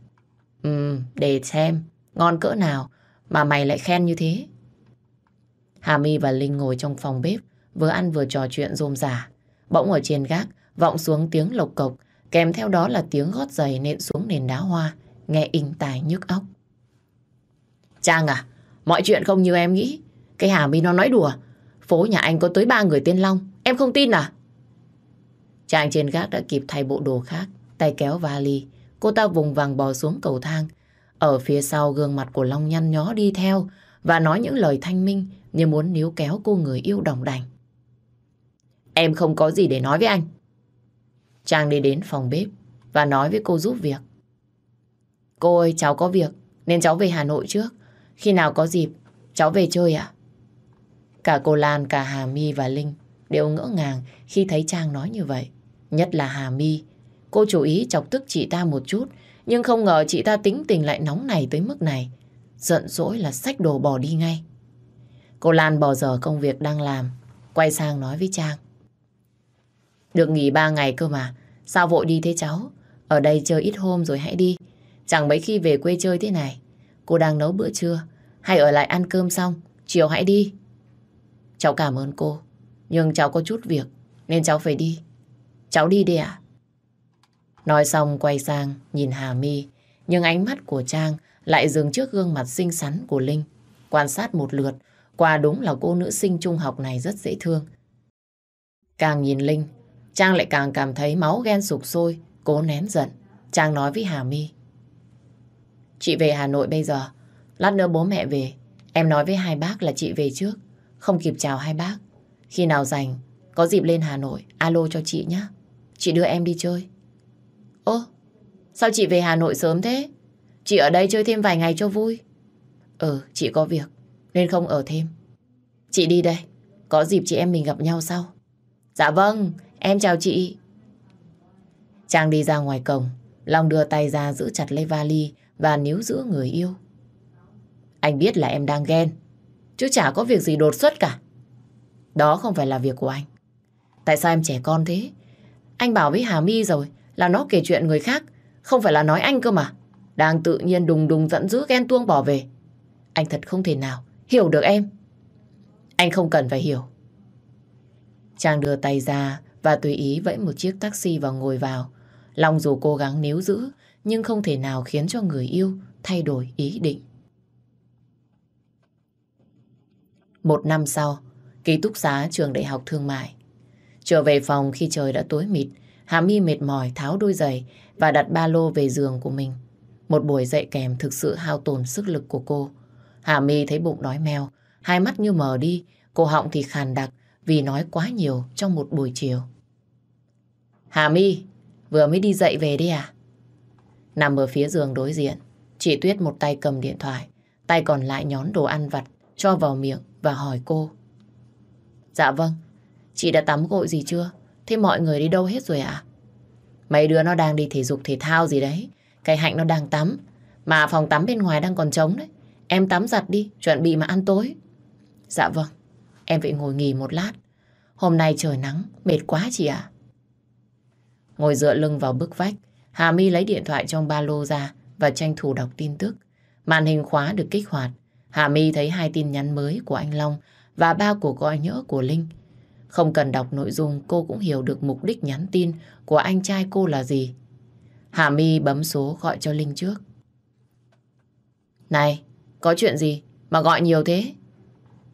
Ừ, để xem, ngon cỡ nào mà mày lại khen như thế. Hà My và Linh ngồi trong phòng bếp, vừa ăn vừa trò chuyện rôm rả. Bỗng ở trên gác, vọng xuống tiếng lộc cộc, kèm theo đó là tiếng gót giày nện xuống nền đá hoa, nghe inh tài nhức óc. Trang à, mọi chuyện không như em nghĩ. Cái Hà My nó nói đùa. Phố nhà anh có tới ba người tên Long, em không tin à? Trang trên gác đã kịp thay bộ đồ khác, tay kéo vali. Cô ta vùng vàng bò xuống cầu thang. Ở phía sau gương mặt của Long nhăn nhó đi theo và nói những lời thanh minh như muốn níu kéo cô người yêu đồng đành. Em không có gì để nói với anh. Trang đi đến phòng bếp và nói với cô giúp việc. Cô ơi, cháu có việc nên cháu về Hà Nội trước. Khi nào có dịp, cháu về chơi ạ? Cả cô Lan, cả Hà My và Linh đều ngỡ ngàng khi thấy Trang nói như vậy. Nhất là Hà My. Cô chú ý chọc tức chị ta một chút, nhưng không ngờ chị ta tính tình lại nóng này tới mức này. Giận dỗi là xách đồ bỏ đi ngay. Cô Lan bỏ giờ công việc đang làm, quay sang nói với Trang. Được nghỉ ba ngày cơ mà, sao vội đi thế cháu? Ở đây chơi ít hôm rồi hãy đi. Chẳng mấy khi về quê chơi thế này. Cô đang nấu bữa trưa, hay ở lại ăn cơm xong, chiều hãy đi. Cháu cảm ơn cô, nhưng cháu có chút việc, nên cháu phải đi. Cháu đi đi ạ. Nói xong quay sang nhìn Hà My, nhưng ánh mắt của Trang lại dừng trước gương mặt xinh xắn của Linh. Quan sát một lượt, quả đúng là cô nữ sinh trung học này rất dễ thương. Càng nhìn Linh, Trang lại càng cảm thấy máu ghen sục sôi, cố nén giận. Trang nói với Hà My. Chị về Hà Nội bây giờ, lát nữa bố mẹ về. Em nói với hai bác là chị về trước, không kịp chào hai bác. Khi nào rảnh, có dịp lên Hà Nội, alo cho chị nhé. Chị đưa em đi chơi. Ô, sao chị về Hà Nội sớm thế? Chị ở đây chơi thêm vài ngày cho vui. Ừ, chị có việc, nên không ở thêm. Chị đi đây, có dịp chị em mình gặp nhau sau. Dạ vâng, em chào chị. Trang đi ra ngoài cổng, Long đưa tay ra giữ chặt lấy vali và níu giữ người yêu. Anh biết là em đang ghen, chứ chả có việc gì đột xuất cả. Đó không phải là việc của anh. Tại sao em trẻ con thế? Anh bảo với Hà My rồi là nó kể chuyện người khác, không phải là nói anh cơ mà. Đang tự nhiên đùng đùng giận dữ ghen tuông bỏ về. Anh thật không thể nào hiểu được em. Anh không cần phải hiểu. Trang đưa tay ra và tùy ý vẫy một chiếc taxi và ngồi vào. Long dù cố gắng níu giữ, nhưng không thể nào khiến cho người yêu thay đổi ý định. Một năm sau, ký túc xá trường đại học thương mại. Trở về phòng khi trời đã tối mịt, Hà My mệt mỏi tháo đôi giày và đặt ba lô về giường của mình. Một buổi dậy kèm thực sự hao tổn sức lực của cô. Hà My thấy bụng đói meo, hai mắt như mờ đi, cổ họng thì khàn đặc vì nói quá nhiều trong một buổi chiều. Hà My, vừa mới đi dậy về đi à? Nằm ở phía giường đối diện, chị Tuyết một tay cầm điện thoại, tay còn lại nhón đồ ăn vặt cho vào miệng và hỏi cô. Dạ vâng, chị đã tắm gội gì chưa? Thế mọi người đi đâu hết rồi ạ? À? Mấy đứa nó đang đi thể dục thể thao gì đấy. Cái hạnh nó đang tắm. Mà phòng tắm bên ngoài đang còn trống đấy. Em tắm giặt đi, chuẩn bị mà ăn tối. Dạ vâng, em phải ngồi nghỉ một lát. Hôm nay trời nắng, mệt quá chị ạ. Ngồi dựa lưng vào bức vách, Hà My lấy điện thoại trong ba lô ra và tranh thủ đọc tin tức. Màn hình khóa được kích hoạt. Hà My thấy hai tin nhắn mới của anh Long và ba của gọi nhỡ của Linh. Không cần đọc nội dung cô cũng hiểu được mục đích nhắn tin của anh trai cô là gì. Hà My bấm số gọi cho Linh trước. Này, có chuyện gì mà gọi nhiều thế?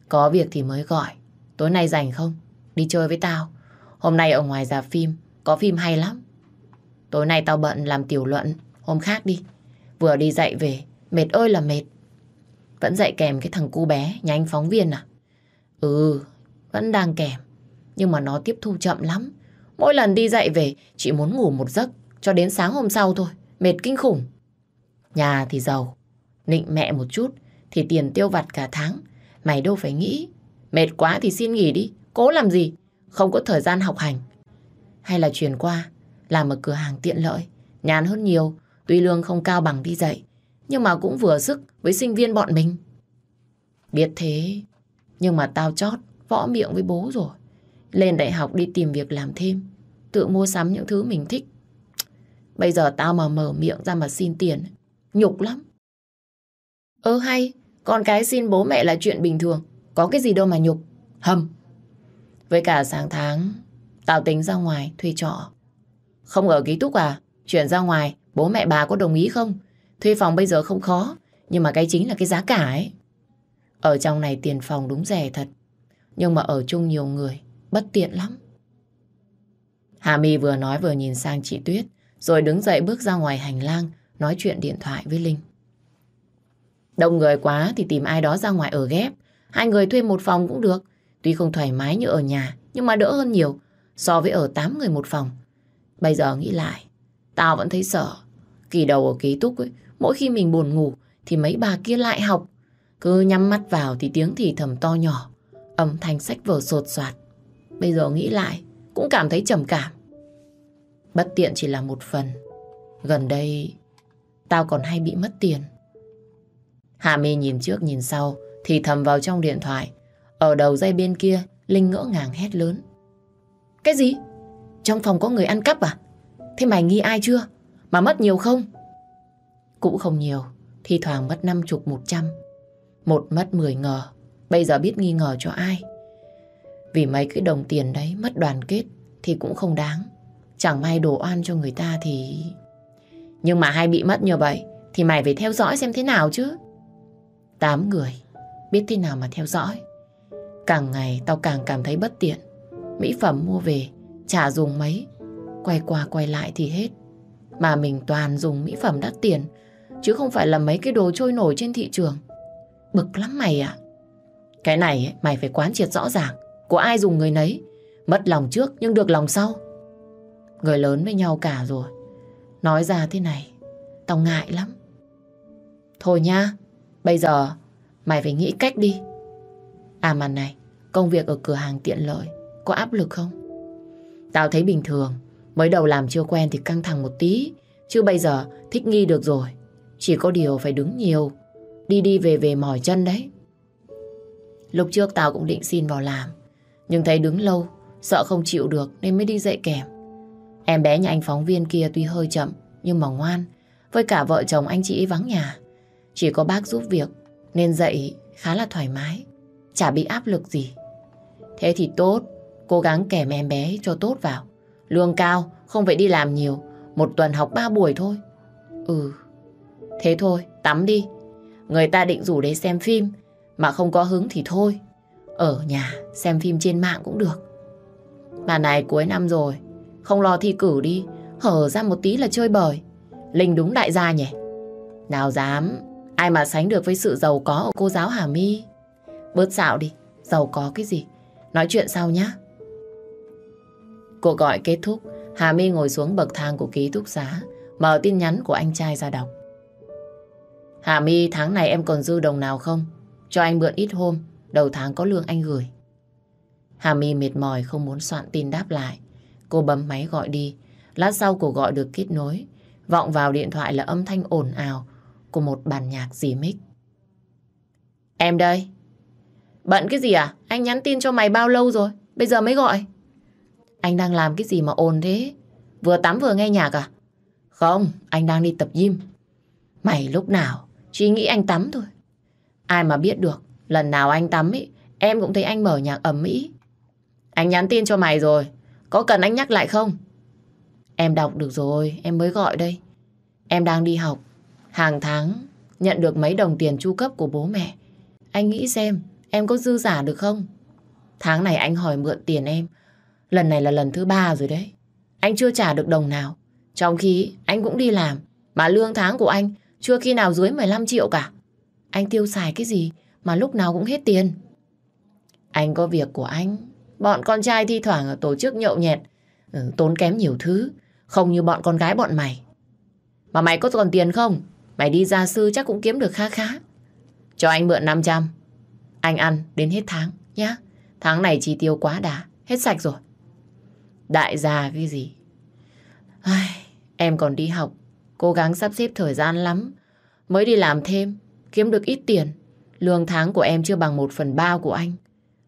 Có việc thì mới gọi. Tối nay rảnh không? Đi chơi với tao. Hôm nay ở ngoài già phim, có phim hay lắm. Tối nay tao bận làm tiểu luận, hôm khác đi. Vừa đi dạy về, mệt ơi là mệt. Vẫn dạy kèm cái thằng cu bé, nhà anh phóng viên à? Ừ, vẫn đang kèm. Nhưng mà nó tiếp thu chậm lắm. Mỗi lần đi dạy về, chị muốn ngủ một giấc cho đến sáng hôm sau thôi. Mệt kinh khủng. Nhà thì giàu, nịnh mẹ một chút thì tiền tiêu vặt cả tháng. Mày đâu phải nghĩ. Mệt quá thì xin nghỉ đi. Cố làm gì? Không có thời gian học hành. Hay là chuyển qua làm ở cửa hàng tiện lợi. Nhàn hơn nhiều. Tuy lương không cao bằng đi dạy. Nhưng mà cũng vừa sức với sinh viên bọn mình. Biết thế. Nhưng mà tao chót võ miệng với bố rồi. Lên đại học đi tìm việc làm thêm. Tự mua sắm những thứ mình thích. Bây giờ tao mà mở miệng ra mà xin tiền. Nhục lắm. Ơ hay, con cái xin bố mẹ là chuyện bình thường. Có cái gì đâu mà nhục. Hầm. Với cả sáng tháng, tao tính ra ngoài thuê trọ. Không ở ký túc à? Chuyển ra ngoài, bố mẹ bà có đồng ý không? Thuê phòng bây giờ không khó, nhưng mà cái chính là cái giá cả ấy. Ở trong này tiền phòng đúng rẻ thật. Nhưng mà ở chung nhiều người, bất tiện lắm. Hà My vừa nói vừa nhìn sang chị Tuyết, rồi đứng dậy bước ra ngoài hành lang, nói chuyện điện thoại với Linh. Đông người quá thì tìm ai đó ra ngoài ở ghép. Hai người thuê một phòng cũng được. Tuy không thoải mái như ở nhà, nhưng mà đỡ hơn nhiều so với ở 8 người một phòng. Bây giờ nghĩ lại, tao vẫn thấy sợ. Kỳ đầu ở ký túc ấy, mỗi khi mình buồn ngủ thì mấy bà kia lại học. Cứ nhắm mắt vào thì tiếng thì thầm to nhỏ, âm thanh sách vở sột soạt. Bây giờ nghĩ lại, cũng cảm thấy trầm cảm. Bất tiện chỉ là một phần. Gần đây, tao còn hay bị mất tiền. Hà My nhìn trước nhìn sau, thì thầm vào trong điện thoại. Ở đầu dây bên kia, Linh ngỡ ngàng hét lớn. Cái gì? Trong phòng có người ăn cắp à? Thế mày nghi ai chưa? Mà mất nhiều không? Cũng không nhiều, thì thoảng mất năm chục một trăm. Một mất mười ngờ, bây giờ biết nghi ngờ cho ai. Vì mấy cái đồng tiền đấy mất đoàn kết thì cũng không đáng. Chẳng may đổ oan cho người ta thì... Nhưng mà hay bị mất như vậy thì mày phải theo dõi xem thế nào chứ. Tám người, biết thế nào mà theo dõi. Càng ngày tao càng cảm thấy bất tiện. Mỹ phẩm mua về, chả dùng mấy. Quay qua quay lại thì hết. Mà mình toàn dùng mỹ phẩm đắt tiền, chứ không phải là mấy cái đồ trôi nổi trên thị trường. Bực lắm mày ạ. Cái này ấy, mày phải quán triệt rõ ràng. Của ai dùng người nấy. Mất lòng trước nhưng được lòng sau. Người lớn với nhau cả rồi. Nói ra thế này, tao ngại lắm. Thôi nha, bây giờ mày phải nghĩ cách đi. À mà này, công việc ở cửa hàng tiện lợi có áp lực không? Tao thấy bình thường, mới đầu làm chưa quen thì căng thẳng một tí, chứ bây giờ thích nghi được rồi. Chỉ có điều phải đứng nhiều, đi đi về về mỏi chân đấy. Lúc trước tao cũng định xin vào làm, nhưng thấy đứng lâu, sợ không chịu được nên mới đi dạy kèm. Em bé nhà anh phóng viên kia tuy hơi chậm, nhưng mà ngoan. Với cả vợ chồng anh chị vắng nhà. Chỉ có bác giúp việc, nên dạy khá là thoải mái. Chả bị áp lực gì. Thế thì tốt, cố gắng kèm em bé cho tốt vào. Lương cao, không phải đi làm nhiều, một tuần học ba buổi thôi. Ừ, thế thôi, tắm đi. Người ta định rủ để xem phim, mà không có hứng thì thôi. Ở nhà, xem phim trên mạng cũng được. Mà này cuối năm rồi, không lo thi cử đi, hở ra một tí là chơi bời. Linh đúng đại gia nhỉ? Nào dám, ai mà sánh được với sự giàu có của cô giáo Hà My. Bớt xạo đi, giàu có cái gì? Nói chuyện sau nhé. Cuộc gọi kết thúc, Hà My ngồi xuống bậc thang của ký túc xá, mở tin nhắn của anh trai ra đọc. Hà My, tháng này em còn dư đồng nào không? Cho anh mượn ít hôm, đầu tháng có lương anh gửi. Hà My mệt mỏi không muốn soạn tin đáp lại. Cô bấm máy gọi đi. Lát sau cuộc gọi được kết nối. Vọng vào điện thoại là âm thanh ồn ào của một bản nhạc dì mích. Em đây. Bận cái gì à? Anh nhắn tin cho mày bao lâu rồi? Bây giờ mới gọi. Anh đang làm cái gì mà ồn thế? Vừa tắm vừa nghe nhạc à? Không, anh đang đi tập gym. Mày lúc nào chỉ nghĩ anh tắm thôi. Ai mà biết được, lần nào anh tắm ý, em cũng thấy anh mở nhạc ẩm mỹ. Anh nhắn tin cho mày rồi, có cần anh nhắc lại không? Em đọc được rồi, em mới gọi đây. Em đang đi học, hàng tháng nhận được mấy đồng tiền chu cấp của bố mẹ. Anh nghĩ xem, em có dư giả được không? Tháng này anh hỏi mượn tiền em, lần này là lần thứ ba rồi đấy. Anh chưa trả được đồng nào, trong khi anh cũng đi làm, mà lương tháng của anh chưa khi nào dưới 15 triệu cả. Anh tiêu xài cái gì mà lúc nào cũng hết tiền. Anh có việc của anh, bọn con trai thi thoảng tổ chức nhậu nhẹt, ừ, tốn kém nhiều thứ, không như bọn con gái bọn mày. Mà mày có còn tiền không? Mày đi gia sư chắc cũng kiếm được khá khá. Cho anh mượn 500. Anh ăn đến hết tháng nhá. Tháng này chi tiêu quá đà, hết sạch rồi. Đại gia cái gì? Ai, em còn đi học, cố gắng sắp xếp thời gian lắm. Mới đi làm thêm, kiếm được ít tiền. Lương tháng của em chưa bằng một phần ba của anh.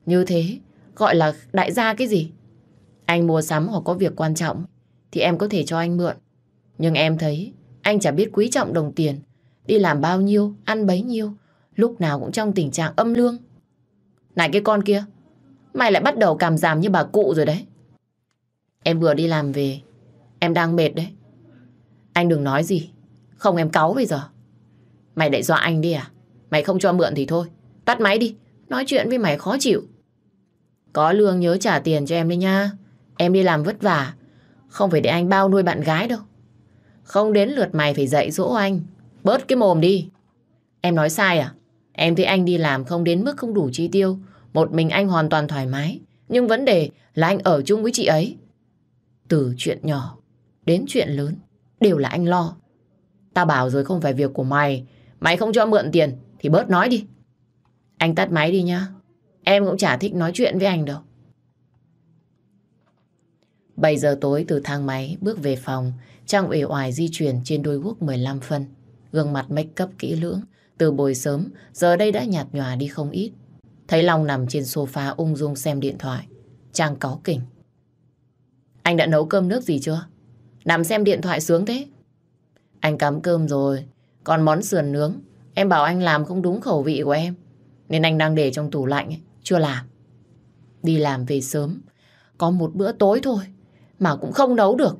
Như thế, gọi là đại gia cái gì? Anh mua sắm hoặc có việc quan trọng, thì em có thể cho anh mượn. Nhưng em thấy, anh chả biết quý trọng đồng tiền. Đi làm bao nhiêu, ăn bấy nhiêu, lúc nào cũng trong tình trạng âm lương. Này cái con kia, mày lại bắt đầu cảm giảm như bà cụ rồi đấy. Em vừa đi làm về, em đang mệt đấy. Anh đừng nói gì, không em cáu bây giờ. Mày lại dọa anh đi à? Mày không cho mượn thì thôi, tắt máy đi, nói chuyện với mày khó chịu. Có lương nhớ trả tiền cho em đi nha. Em đi làm vất vả, không phải để anh bao nuôi bạn gái đâu. Không đến lượt mày phải dạy dỗ anh. Bớt cái mồm đi. Em nói sai à? Em thấy anh đi làm không đến mức không đủ chi tiêu. Một mình anh hoàn toàn thoải mái. Nhưng vấn đề là anh ở chung với chị ấy. Từ chuyện nhỏ đến chuyện lớn đều là anh lo. Tao bảo rồi không phải việc của mày. Mày không cho mượn tiền thì bớt nói đi. Anh tắt máy đi nhá. Em cũng chả thích nói chuyện với anh đâu. 7 giờ tối từ thang máy bước về phòng, Trang uể oải di chuyển trên đôi guốc 15 phân. Gương mặt make up kỹ lưỡng, từ buổi sớm, giờ đây đã nhạt nhòa đi không ít. Thấy Long nằm trên sofa ung dung xem điện thoại. Trang có kỉnh. Anh đã nấu cơm nước gì chưa? Nằm xem điện thoại sướng thế. Anh cắm cơm rồi, còn món sườn nướng, em bảo anh làm không đúng khẩu vị của em. Nên anh đang để trong tủ lạnh, ấy, chưa làm. Đi làm về sớm, có một bữa tối thôi, mà cũng không nấu được.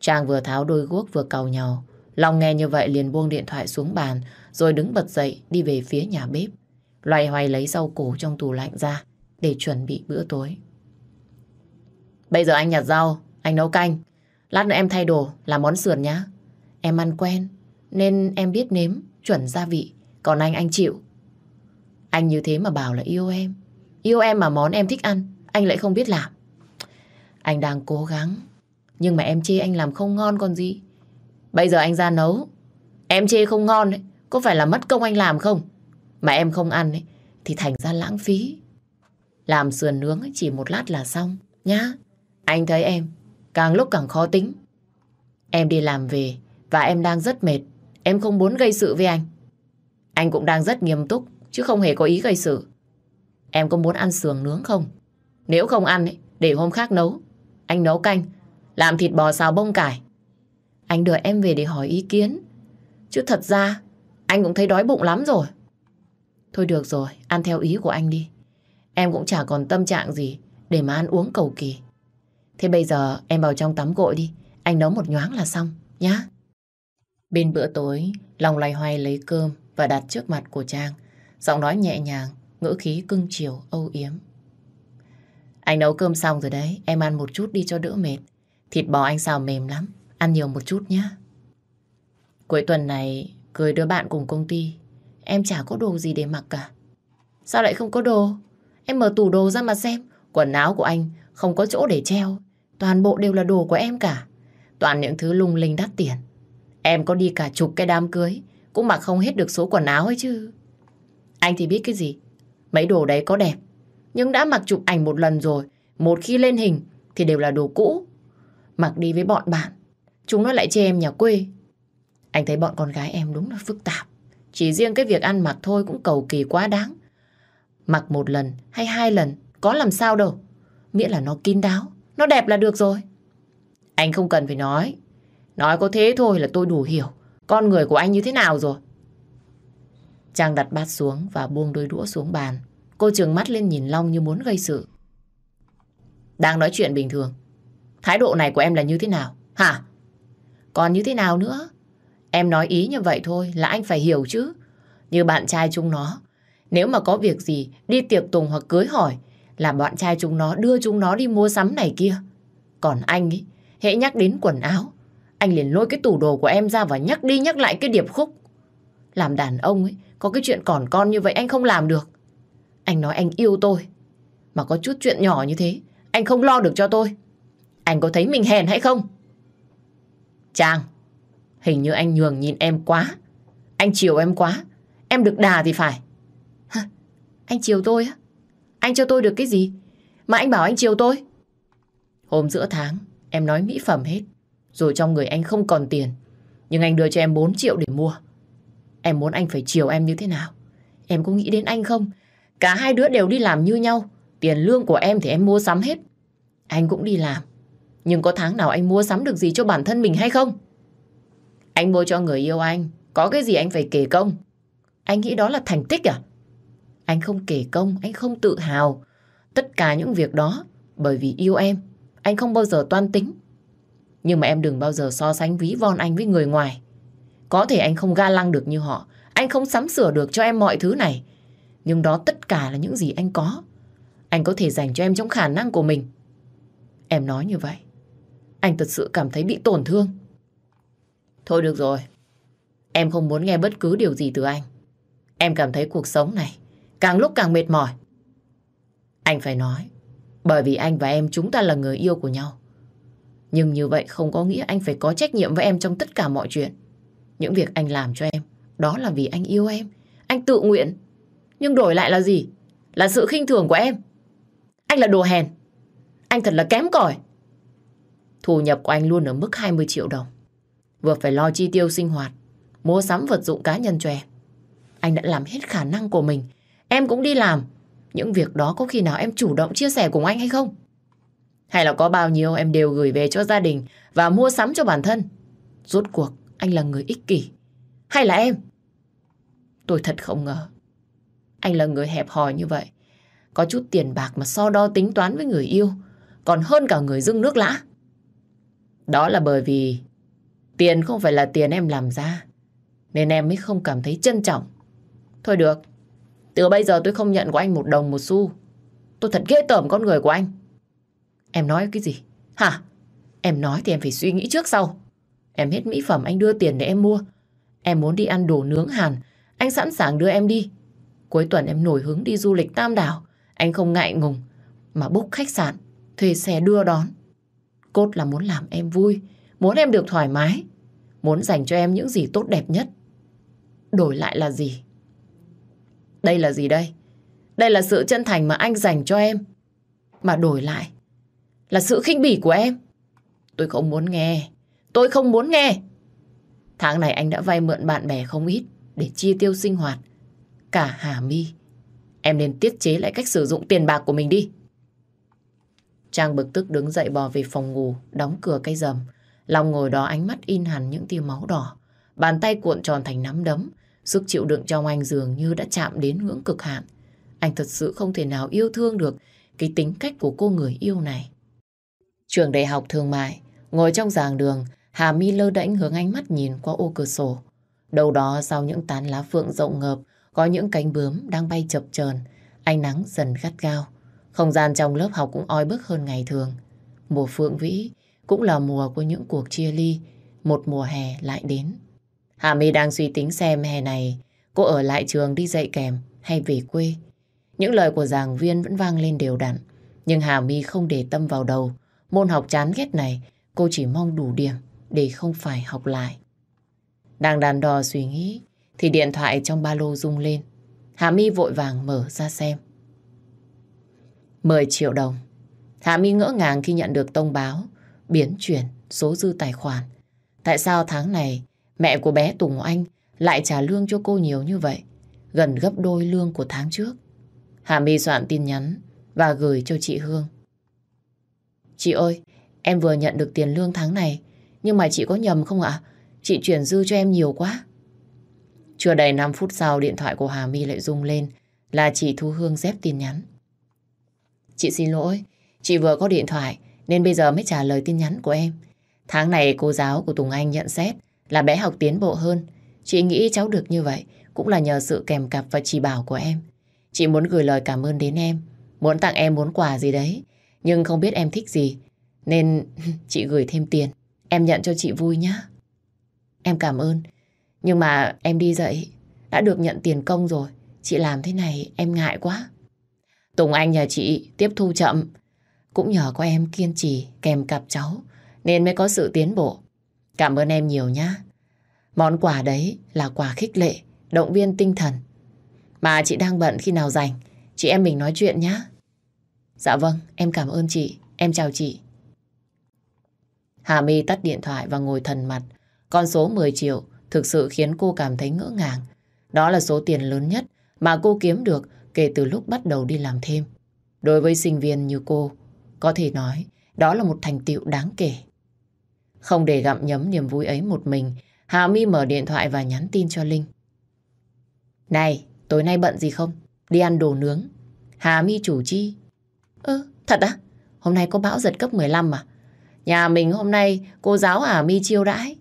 Trang vừa tháo đôi guốc vừa cầu nhau. Long nghe như vậy liền buông điện thoại xuống bàn rồi đứng bật dậy đi về phía nhà bếp. Loay hoay lấy rau củ trong tủ lạnh ra để chuẩn bị bữa tối. Bây giờ anh nhặt rau, anh nấu canh. Lát nữa em thay đồ làm món sườn nhá. Em ăn quen nên em biết nếm chuẩn gia vị. Còn anh anh chịu. Anh như thế mà bảo là yêu em. Yêu em mà món em thích ăn, anh lại không biết làm. Anh đang cố gắng, nhưng mà em chê anh làm không ngon còn gì. Bây giờ anh ra nấu, Em chê không ngon ấy, Có phải là mất công anh làm không Mà em không ăn ấy, Thì thành ra lãng phí Làm sườn nướng chỉ một lát là xong, Nhá Anh thấy em, Càng lúc càng khó tính Em đi làm về, Và em đang rất mệt Em không muốn gây sự với anh Anh cũng đang rất nghiêm túc Chứ không hề có ý gây sự Em có muốn ăn sườn nướng không Nếu không ăn ấy, để hôm khác nấu Anh nấu canh Làm thịt bò xào bông cải Anh đợi em về để hỏi ý kiến Chứ thật ra anh cũng thấy đói bụng lắm rồi. Thôi được rồi, ăn theo ý của anh đi. Em cũng chả còn tâm trạng gì để mà ăn uống cầu kỳ. Thế bây giờ em vào trong tắm gội đi, anh nấu một nhoáng là xong, nhá. Bên bữa tối, lòng loay hoay lấy cơm và đặt trước mặt của Trang. Giọng nói nhẹ nhàng, ngữ khí cưng chiều, âu yếm. Anh nấu cơm xong rồi đấy, em ăn một chút đi cho đỡ mệt. Thịt bò anh xào mềm lắm, ăn nhiều một chút nhé. Cuối tuần này Cười đứa bạn cùng công ty Em chả có đồ gì để mặc cả Sao lại không có đồ Em mở tủ đồ ra mà xem Quần áo của anh không có chỗ để treo Toàn bộ đều là đồ của em cả Toàn những thứ lung linh đắt tiền Em có đi cả chục cái đám cưới Cũng mặc không hết được số quần áo ấy chứ Anh thì biết cái gì Mấy đồ đấy có đẹp Nhưng đã mặc chụp ảnh một lần rồi Một khi lên hình thì đều là đồ cũ Mặc đi với bọn bạn Chúng nó lại chê em nhà quê anh thấy bọn con gái em đúng là phức tạp. Chỉ riêng cái việc ăn mặc thôi cũng cầu kỳ quá đáng. Mặc một lần hay hai lần có làm sao đâu. Miễn là nó kín đáo, nó đẹp là được rồi. Anh không cần phải nói. Nói có thế thôi là tôi đủ hiểu con người của anh như thế nào rồi. Trang đặt bát xuống và buông đôi đũa xuống bàn. Cô trường mắt lên nhìn Long như muốn gây sự. Đang nói chuyện bình thường. Thái độ này của em là như thế nào? Hả? Còn như thế nào nữa? Em nói ý như vậy thôi là anh phải hiểu chứ. Như bạn trai chúng nó. Nếu mà có việc gì đi tiệc tùng hoặc cưới hỏi là bạn trai chúng nó đưa chúng nó đi mua sắm này kia. Còn anh ấy, hễ nhắc đến quần áo, anh liền lôi cái tủ đồ của em ra và nhắc đi nhắc lại cái điệp khúc. Làm đàn ông ấy, có cái chuyện còn con như vậy anh không làm được. Anh nói anh yêu tôi. Mà có chút chuyện nhỏ như thế, anh không lo được cho tôi. Anh có thấy mình hèn hay không? Trang, Hình như anh nhường nhìn em quá. Anh chiều em quá. Em được đà thì phải. Hả? Anh chiều tôi á? Anh cho tôi được cái gì? Mà anh bảo anh chiều tôi? Hôm giữa tháng, em nói mỹ phẩm hết. Rồi trong người anh không còn tiền. Nhưng anh đưa cho em 4 triệu để mua. Em muốn anh phải chiều em như thế nào? Em có nghĩ đến anh không? Cả hai đứa đều đi làm như nhau. Tiền lương của em thì em mua sắm hết. Anh cũng đi làm. Nhưng có tháng nào anh mua sắm được gì cho bản thân mình hay không? Anh mua cho người yêu anh, có cái gì anh phải kể công? Anh nghĩ đó là thành tích à? Anh không kể công, anh không tự hào. Tất cả những việc đó bởi vì yêu em, anh không bao giờ toan tính. Nhưng mà em đừng bao giờ so sánh ví von anh với người ngoài. Có thể anh không ga lăng được như họ, anh không sắm sửa được cho em mọi thứ này. Nhưng đó tất cả là những gì anh có. Anh có thể dành cho em trong khả năng của mình. Em nói như vậy. Anh thật sự cảm thấy bị tổn thương. Thôi được rồi. Em không muốn nghe bất cứ điều gì từ anh. Em cảm thấy cuộc sống này càng lúc càng mệt mỏi. Anh phải nói, bởi vì anh và em chúng ta là người yêu của nhau. Nhưng như vậy không có nghĩa anh phải có trách nhiệm với em trong tất cả mọi chuyện. Những việc anh làm cho em, đó là vì anh yêu em. Anh tự nguyện. Nhưng đổi lại là gì? Là sự khinh thường của em. Anh là đồ hèn. Anh thật là kém cỏi. Thu nhập của anh luôn ở mức 20 triệu đồng. Vừa phải lo chi tiêu sinh hoạt, mua sắm vật dụng cá nhân cho em. Anh đã làm hết khả năng của mình. Em cũng đi làm. Những việc đó có khi nào em chủ động chia sẻ cùng anh hay không? Hay là có bao nhiêu em đều gửi về cho gia đình và mua sắm cho bản thân? Rốt cuộc, anh là người ích kỷ. Hay là em? Tôi thật không ngờ. Anh là người hẹp hòi như vậy. Có chút tiền bạc mà so đo tính toán với người yêu. Còn hơn cả người dưng nước lã. Đó là bởi vì tiền không phải là tiền em làm ra. Nên em mới không cảm thấy trân trọng. Thôi được. Từ bây giờ tôi không nhận của anh một đồng một xu. Tôi thật ghê tởm con người của anh. Em nói cái gì? Hả? Em nói thì em phải suy nghĩ trước sau. Em hết mỹ phẩm, anh đưa tiền để em mua. Em muốn đi ăn đồ nướng Hàn. Anh sẵn sàng đưa em đi. Cuối tuần em nổi hứng đi du lịch Tam Đảo. Anh không ngại ngùng. Mà book khách sạn. Thuê xe đưa đón. Cốt là muốn làm em vui. Muốn em được thoải mái. Muốn dành cho em những gì tốt đẹp nhất. Đổi lại là gì? Đây là gì đây? Đây là sự chân thành mà anh dành cho em. Mà đổi lại là sự khinh bỉ của em. Tôi không muốn nghe. Tôi không muốn nghe. Tháng này anh đã vay mượn bạn bè không ít để chi tiêu sinh hoạt. Cả Hà My, Em nên tiết chế lại cách sử dụng tiền bạc của mình đi. Trang bực tức đứng dậy bò về phòng ngủ, đóng cửa cây rầm. Lòng ngồi đó ánh mắt in hẳn những tia máu đỏ. Bàn tay cuộn tròn thành nắm đấm. Sức chịu đựng trong anh dường như đã chạm đến ngưỡng cực hạn. Anh thật sự không thể nào yêu thương được cái tính cách của cô người yêu này. Trường đại học thương mại, ngồi trong giảng đường, Hà Mi lơ đễnh hướng ánh mắt nhìn qua ô cửa sổ. Đầu đó sau những tán lá phượng rộng ngợp, có những cánh bướm đang bay chập chờn, ánh nắng dần gắt gao. Không gian trong lớp học cũng oi bức hơn ngày thường. Mùa phượng vĩ cũng là mùa của những cuộc chia ly, một mùa hè lại đến. Hà My đang suy tính xem hè này cô ở lại trường đi dạy kèm hay về quê. Những lời của giảng viên vẫn vang lên đều đặn, nhưng Hà My không để tâm vào đầu. Môn học chán ghét này, cô chỉ mong đủ điểm để không phải học lại. Đang đàn đò suy nghĩ, thì điện thoại trong ba lô rung lên. Hà My vội vàng mở ra xem. 10 triệu đồng. Hà My ngỡ ngàng khi nhận được thông báo biến chuyển số dư tài khoản. Tại sao tháng này mẹ của bé Tùng Anh lại trả lương cho cô nhiều như vậy? Gần gấp đôi lương của tháng trước. Hà My soạn tin nhắn và gửi cho chị Hương. Chị ơi, em vừa nhận được tiền lương tháng này, nhưng mà chị có nhầm không ạ? Chị chuyển dư cho em nhiều quá. Chưa đầy 5 phút sau điện thoại của Hà My lại rung lên là chị Thu Hương dép tin nhắn. Chị xin lỗi, chị vừa có điện thoại nên bây giờ mới trả lời tin nhắn của em. Tháng này cô giáo của Tùng Anh nhận xét là bé học tiến bộ hơn. Chị nghĩ cháu được như vậy cũng là nhờ sự kèm cặp và chỉ bảo của em. Chị muốn gửi lời cảm ơn đến em, muốn tặng em muốn quà gì đấy, nhưng không biết em thích gì, nên chị gửi thêm tiền. Em nhận cho chị vui nhé. Em cảm ơn, nhưng mà em đi dậy, đã được nhận tiền công rồi. Chị làm thế này em ngại quá. Tùng Anh nhà chị tiếp thu chậm, cũng nhờ có em kiên trì kèm cặp cháu, nên mới có sự tiến bộ. Cảm ơn em nhiều nhá. Món quà đấy là quà khích lệ, động viên tinh thần. Mà chị đang bận khi nào rảnh, chị em mình nói chuyện nhá. Dạ vâng, em cảm ơn chị. Em chào chị. Hà My tắt điện thoại và ngồi thần mặt. Con số 10 triệu thực sự khiến cô cảm thấy ngỡ ngàng. Đó là số tiền lớn nhất mà cô kiếm được kể từ lúc bắt đầu đi làm thêm. Đối với sinh viên như cô, có thể nói đó là một thành tựu đáng kể. Không để gặm nhấm niềm vui ấy một mình, Hà My mở điện thoại và nhắn tin cho Linh. Này, tối nay bận gì không? Đi ăn đồ nướng. Hà My chủ chi. Ơ, thật á? Hôm nay có bão giật cấp 15 mà. Nhà mình hôm nay cô giáo Hà mi chiêu đãi.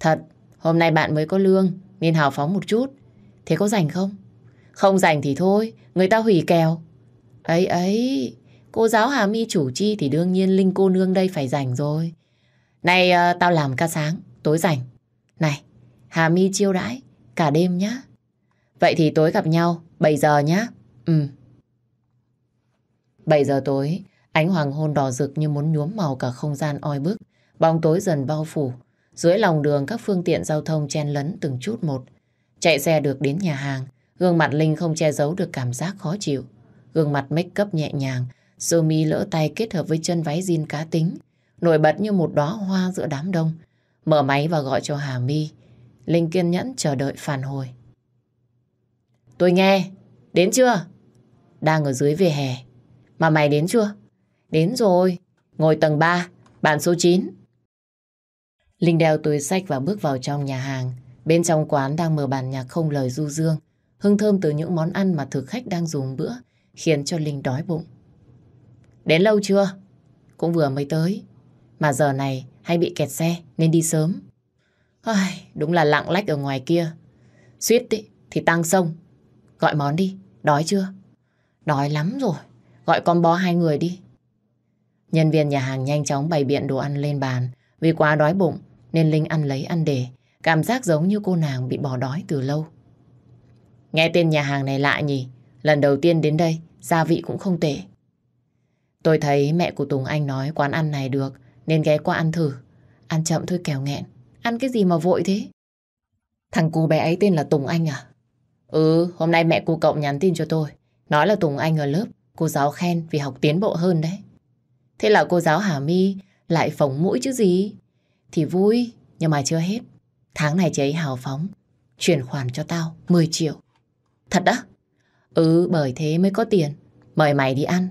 Thật, hôm nay bạn mới có lương nên hào phóng một chút. Thế có rảnh không? Không rảnh thì thôi, người ta hủy kèo. Ấy ấy, cô giáo Hà mi chủ chi thì đương nhiên Linh cô nương đây phải rảnh rồi. Này, à, tao làm ca sáng, tối rảnh. Này, Hà mi chiêu đãi, cả đêm nhá. Vậy thì tối gặp nhau, 7 giờ nhá. Ừ. 7 giờ tối, ánh hoàng hôn đỏ rực như muốn nhuốm màu cả không gian oi bức. Bóng tối dần bao phủ. Dưới lòng đường các phương tiện giao thông chen lấn từng chút một. Chạy xe được đến nhà hàng, gương mặt Linh không che giấu được cảm giác khó chịu. Gương mặt make up nhẹ nhàng, sơ mi lỡ tay kết hợp với chân váy jean cá tính, nổi bật như một đóa hoa giữa đám đông. Mở máy và gọi cho Hà My. Linh kiên nhẫn chờ đợi phản hồi. Tôi nghe, đến chưa? Đang ở dưới về hè. Mà mày đến chưa? Đến rồi, ngồi tầng 3, bàn số 9. Linh đeo túi sách và bước vào trong nhà hàng. Bên trong quán đang mở bàn nhạc không lời du dương. Hương thơm từ những món ăn mà thực khách đang dùng bữa khiến cho Linh đói bụng. Đến lâu chưa? Cũng vừa mới tới. Mà giờ này hay bị kẹt xe nên đi sớm. Ai, đúng là lặng lách ở ngoài kia. Suýt ý, thì tăng sông. Gọi món đi, đói chưa? Đói lắm rồi, gọi con bó hai người đi. Nhân viên nhà hàng nhanh chóng bày biện đồ ăn lên bàn. Vì quá đói bụng nên Linh ăn lấy ăn để. Cảm giác giống như cô nàng bị bỏ đói từ lâu. Nghe tên nhà hàng này lạ nhỉ? Lần đầu tiên đến đây, gia vị cũng không tệ. Tôi thấy mẹ của Tùng Anh nói quán ăn này được nên ghé qua ăn thử. Ăn chậm thôi kẻo nghẹn. Ăn cái gì mà vội thế? Thằng cô bé ấy tên là Tùng Anh à? Ừ, hôm nay mẹ cô cậu nhắn tin cho tôi. Nói là Tùng Anh ở lớp, cô giáo khen vì học tiến bộ hơn đấy. Thế là cô giáo Hà My lại phóng mũi chứ gì? Thì vui, nhưng mà chưa hết. Tháng này chị ấy hào phóng, chuyển khoản cho tao 10 triệu. Thật á? Ừ, bởi thế mới có tiền. Mời mày đi ăn.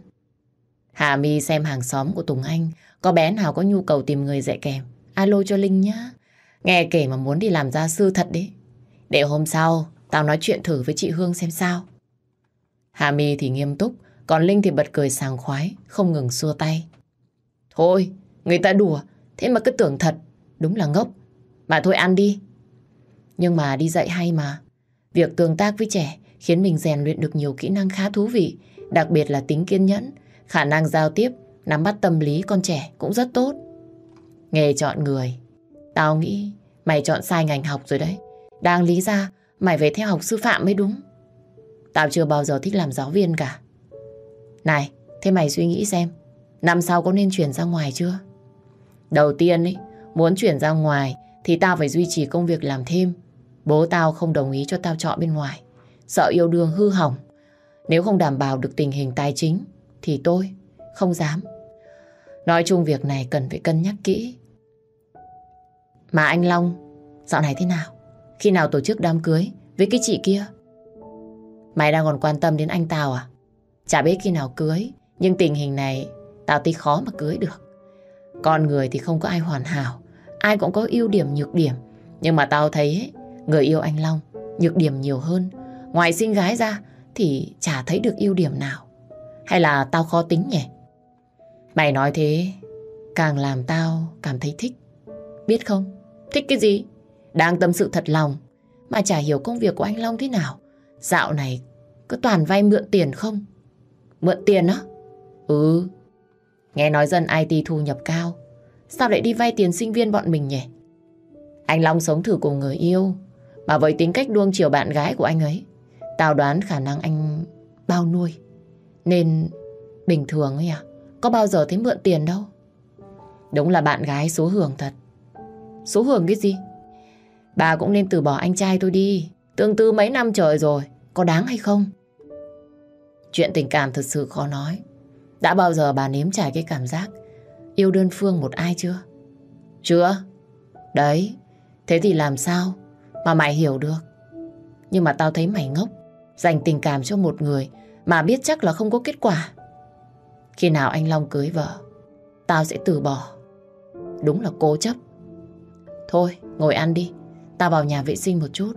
Hà My xem hàng xóm của Tùng Anh có bé nào có nhu cầu tìm người dạy kèm. Alo cho Linh nhá. Nghe kể mà muốn đi làm gia sư thật đấy. Để hôm sau tao nói chuyện thử với chị Hương xem sao. Hà My thì nghiêm túc, còn Linh thì bật cười sàng khoái, không ngừng xua tay. Thôi, người ta đùa, thế mà cứ tưởng thật, đúng là ngốc. Mà thôi ăn đi. Nhưng mà đi dạy hay mà. Việc tương tác với trẻ khiến mình rèn luyện được nhiều kỹ năng khá thú vị, đặc biệt là tính kiên nhẫn, khả năng giao tiếp, nắm bắt tâm lý con trẻ cũng rất tốt. Nghề chọn người, tao nghĩ mày chọn sai ngành học rồi đấy. Đang lý ra mày về theo học sư phạm mới đúng. Tao chưa bao giờ thích làm giáo viên cả. Này, thế mày suy nghĩ xem, năm sau có nên chuyển ra ngoài chưa? Đầu tiên ý, muốn chuyển ra ngoài thì tao phải duy trì công việc làm thêm. Bố tao không đồng ý cho tao chọn bên ngoài. Sợ yêu đương hư hỏng. Nếu không đảm bảo được tình hình tài chính thì tôi không dám. Nói chung việc này cần phải cân nhắc kỹ. Mà anh Long, dạo này thế nào? Khi nào tổ chức đám cưới với cái chị kia? Mày đang còn quan tâm đến anh tao à? Chả biết khi nào cưới, nhưng tình hình này tao tí khó mà cưới được. Con người thì không có ai hoàn hảo, ai cũng có ưu điểm nhược điểm. Nhưng mà tao thấy ấy, người yêu anh Long nhược điểm nhiều hơn. Ngoài sinh gái ra thì chả thấy được ưu điểm nào. Hay là tao khó tính nhỉ? Mày nói thế càng làm tao cảm thấy thích. Biết không? Thích cái gì? Đang tâm sự thật lòng mà chả hiểu công việc của anh Long thế nào. Dạo này cứ toàn vay mượn tiền không? Mượn tiền á? Ừ. Nghe nói dân IT thu nhập cao. Sao lại đi vay tiền sinh viên bọn mình nhỉ? Anh Long sống thử cùng người yêu. Mà với tính cách đuông chiều bạn gái của anh ấy, tao đoán khả năng anh bao nuôi. Nên bình thường ấy à, có bao giờ thấy mượn tiền đâu. Đúng là bạn gái số hưởng thật. Số hưởng cái gì? Bà cũng nên từ bỏ anh trai tôi đi. Tương tư mấy năm trời rồi, có đáng hay không? Chuyện tình cảm thật sự khó nói. Đã bao giờ bà nếm trải cái cảm giác yêu đơn phương một ai chưa? Chưa? Đấy, thế thì làm sao mà mày hiểu được? Nhưng mà tao thấy mày ngốc, dành tình cảm cho một người mà biết chắc là không có kết quả. Khi nào anh Long cưới vợ, tao sẽ từ bỏ. Đúng là cố chấp. Thôi, ngồi ăn đi, tao vào nhà vệ sinh một chút.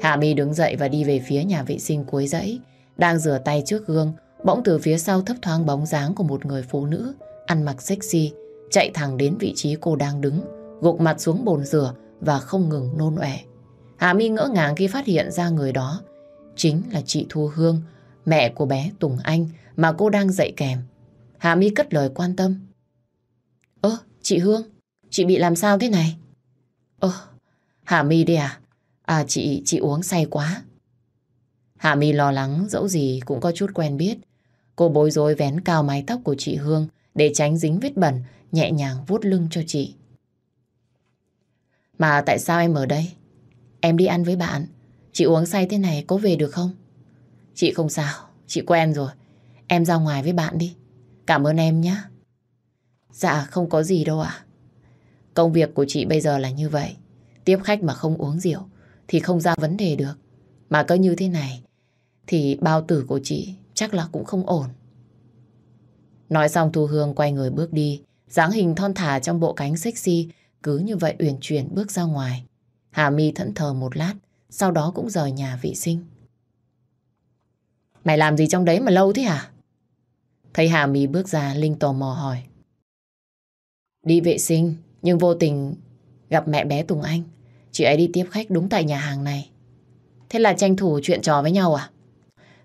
Hạ My đứng dậy và đi về phía nhà vệ sinh cuối dãy, đang rửa tay trước gương, bỗng từ phía sau thấp thoáng bóng dáng của một người phụ nữ ăn mặc sexy, chạy thẳng đến vị trí cô đang đứng, gục mặt xuống bồn rửa và không ngừng nôn ọe. Hạ My ngỡ ngàng khi phát hiện ra người đó chính là chị Thu Hương, mẹ của bé Tùng Anh mà cô đang dạy kèm. Hà My cất lời quan tâm. Ơ, chị Hương, chị bị làm sao thế này? Ơ, Hà My đi à? À chị, chị uống say quá. Hà My lo lắng dẫu gì cũng có chút quen biết. Cô bối rối vén cao mái tóc của chị Hương để tránh dính vết bẩn, nhẹ nhàng vuốt lưng cho chị. Mà tại sao em ở đây? Em đi ăn với bạn. Chị uống say thế này có về được không? Chị không sao, chị quen rồi. Em ra ngoài với bạn đi. Cảm ơn em nhé. Dạ không có gì đâu ạ. Công việc của chị bây giờ là như vậy. Tiếp khách mà không uống rượu thì không ra vấn đề được. Mà cứ như thế này thì bao tử của chị chắc là cũng không ổn. Nói xong Thu Hương quay người bước đi, dáng hình thon thả trong bộ cánh sexy cứ như vậy uyển chuyển bước ra ngoài. Hà Mi thẫn thờ một lát, sau đó cũng rời nhà vệ sinh. Mày làm gì trong đấy mà lâu thế hả? Thấy Hà Mi bước ra, Linh tò mò hỏi. Đi vệ sinh, nhưng vô tình gặp mẹ bé Tùng Anh. Chị ấy đi tiếp khách đúng tại nhà hàng này. Thế là tranh thủ chuyện trò với nhau à?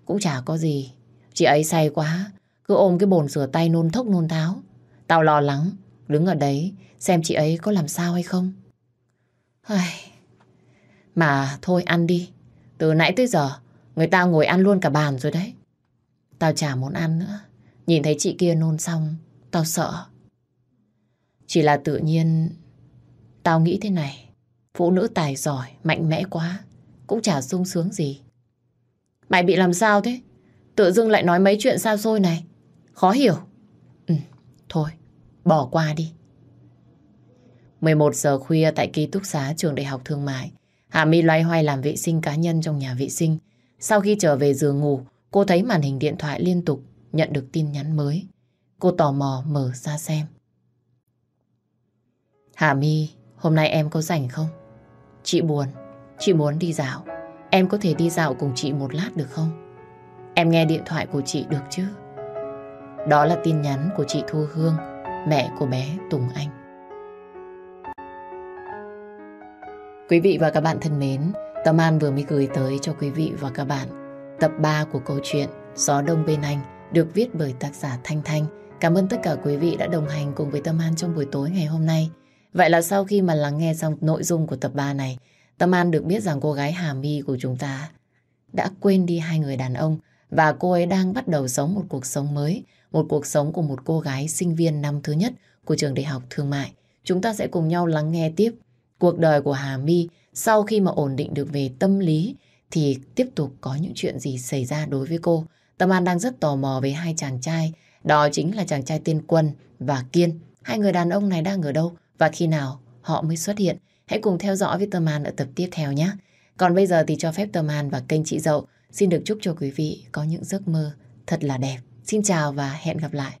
Cũng chả có gì. Chị ấy say quá, cứ ôm cái bồn rửa tay nôn thốc nôn tháo. Tao lo lắng, đứng ở đấy xem chị ấy có làm sao hay không. Ai... Mà thôi ăn đi. Từ nãy tới giờ, người ta ngồi ăn luôn cả bàn rồi đấy. Tao chả muốn ăn nữa. Nhìn thấy chị kia nôn xong, tao sợ. Chỉ là tự nhiên, tao nghĩ thế này. Phụ nữ tài giỏi, mạnh mẽ quá, cũng chả sung sướng gì. Mày bị làm sao thế? Tự dưng lại nói mấy chuyện xa xôi này. Khó hiểu. Ừ, thôi, bỏ qua đi. 11 giờ khuya tại ký túc xá trường đại học thương mại. Hà My loay hoay làm vệ sinh cá nhân trong nhà vệ sinh. Sau khi trở về giường ngủ, cô thấy màn hình điện thoại liên tục nhận được tin nhắn mới. Cô tò mò mở ra xem. Hà My, hôm nay em có rảnh không? Chị buồn, chị muốn đi dạo. Em có thể đi dạo cùng chị một lát được không? Em nghe điện thoại của chị được chứ? Đó là tin nhắn của chị Thu Hương, mẹ của bé Tùng Anh. Quý vị và các bạn thân mến, Tâm An vừa mới gửi tới cho quý vị và các bạn tập 3 của câu chuyện Gió Đông Bên Anh được viết bởi tác giả Thanh Thanh. Cảm ơn tất cả quý vị đã đồng hành cùng với Tâm An trong buổi tối ngày hôm nay. Vậy là sau khi mà lắng nghe xong nội dung của tập 3 này, Tâm An được biết rằng cô gái Hà My của chúng ta đã quên đi hai người đàn ông và cô ấy đang bắt đầu sống một cuộc sống mới, một cuộc sống của một cô gái sinh viên năm thứ nhất của trường đại học thương mại. Chúng ta sẽ cùng nhau lắng nghe tiếp cuộc đời của Hà My sau khi mà ổn định được về tâm lý thì tiếp tục có những chuyện gì xảy ra đối với cô. Tâm An đang rất tò mò về hai chàng trai, đó chính là chàng trai Tiên Quân và Kiên. Hai người đàn ông này đang ở đâu và khi nào họ mới xuất hiện? Hãy cùng theo dõi với Tâm An ở tập tiếp theo nhé. Còn bây giờ thì cho phép Tâm An và kênh Chị Dậu xin được chúc cho quý vị có những giấc mơ thật là đẹp. Xin chào và hẹn gặp lại.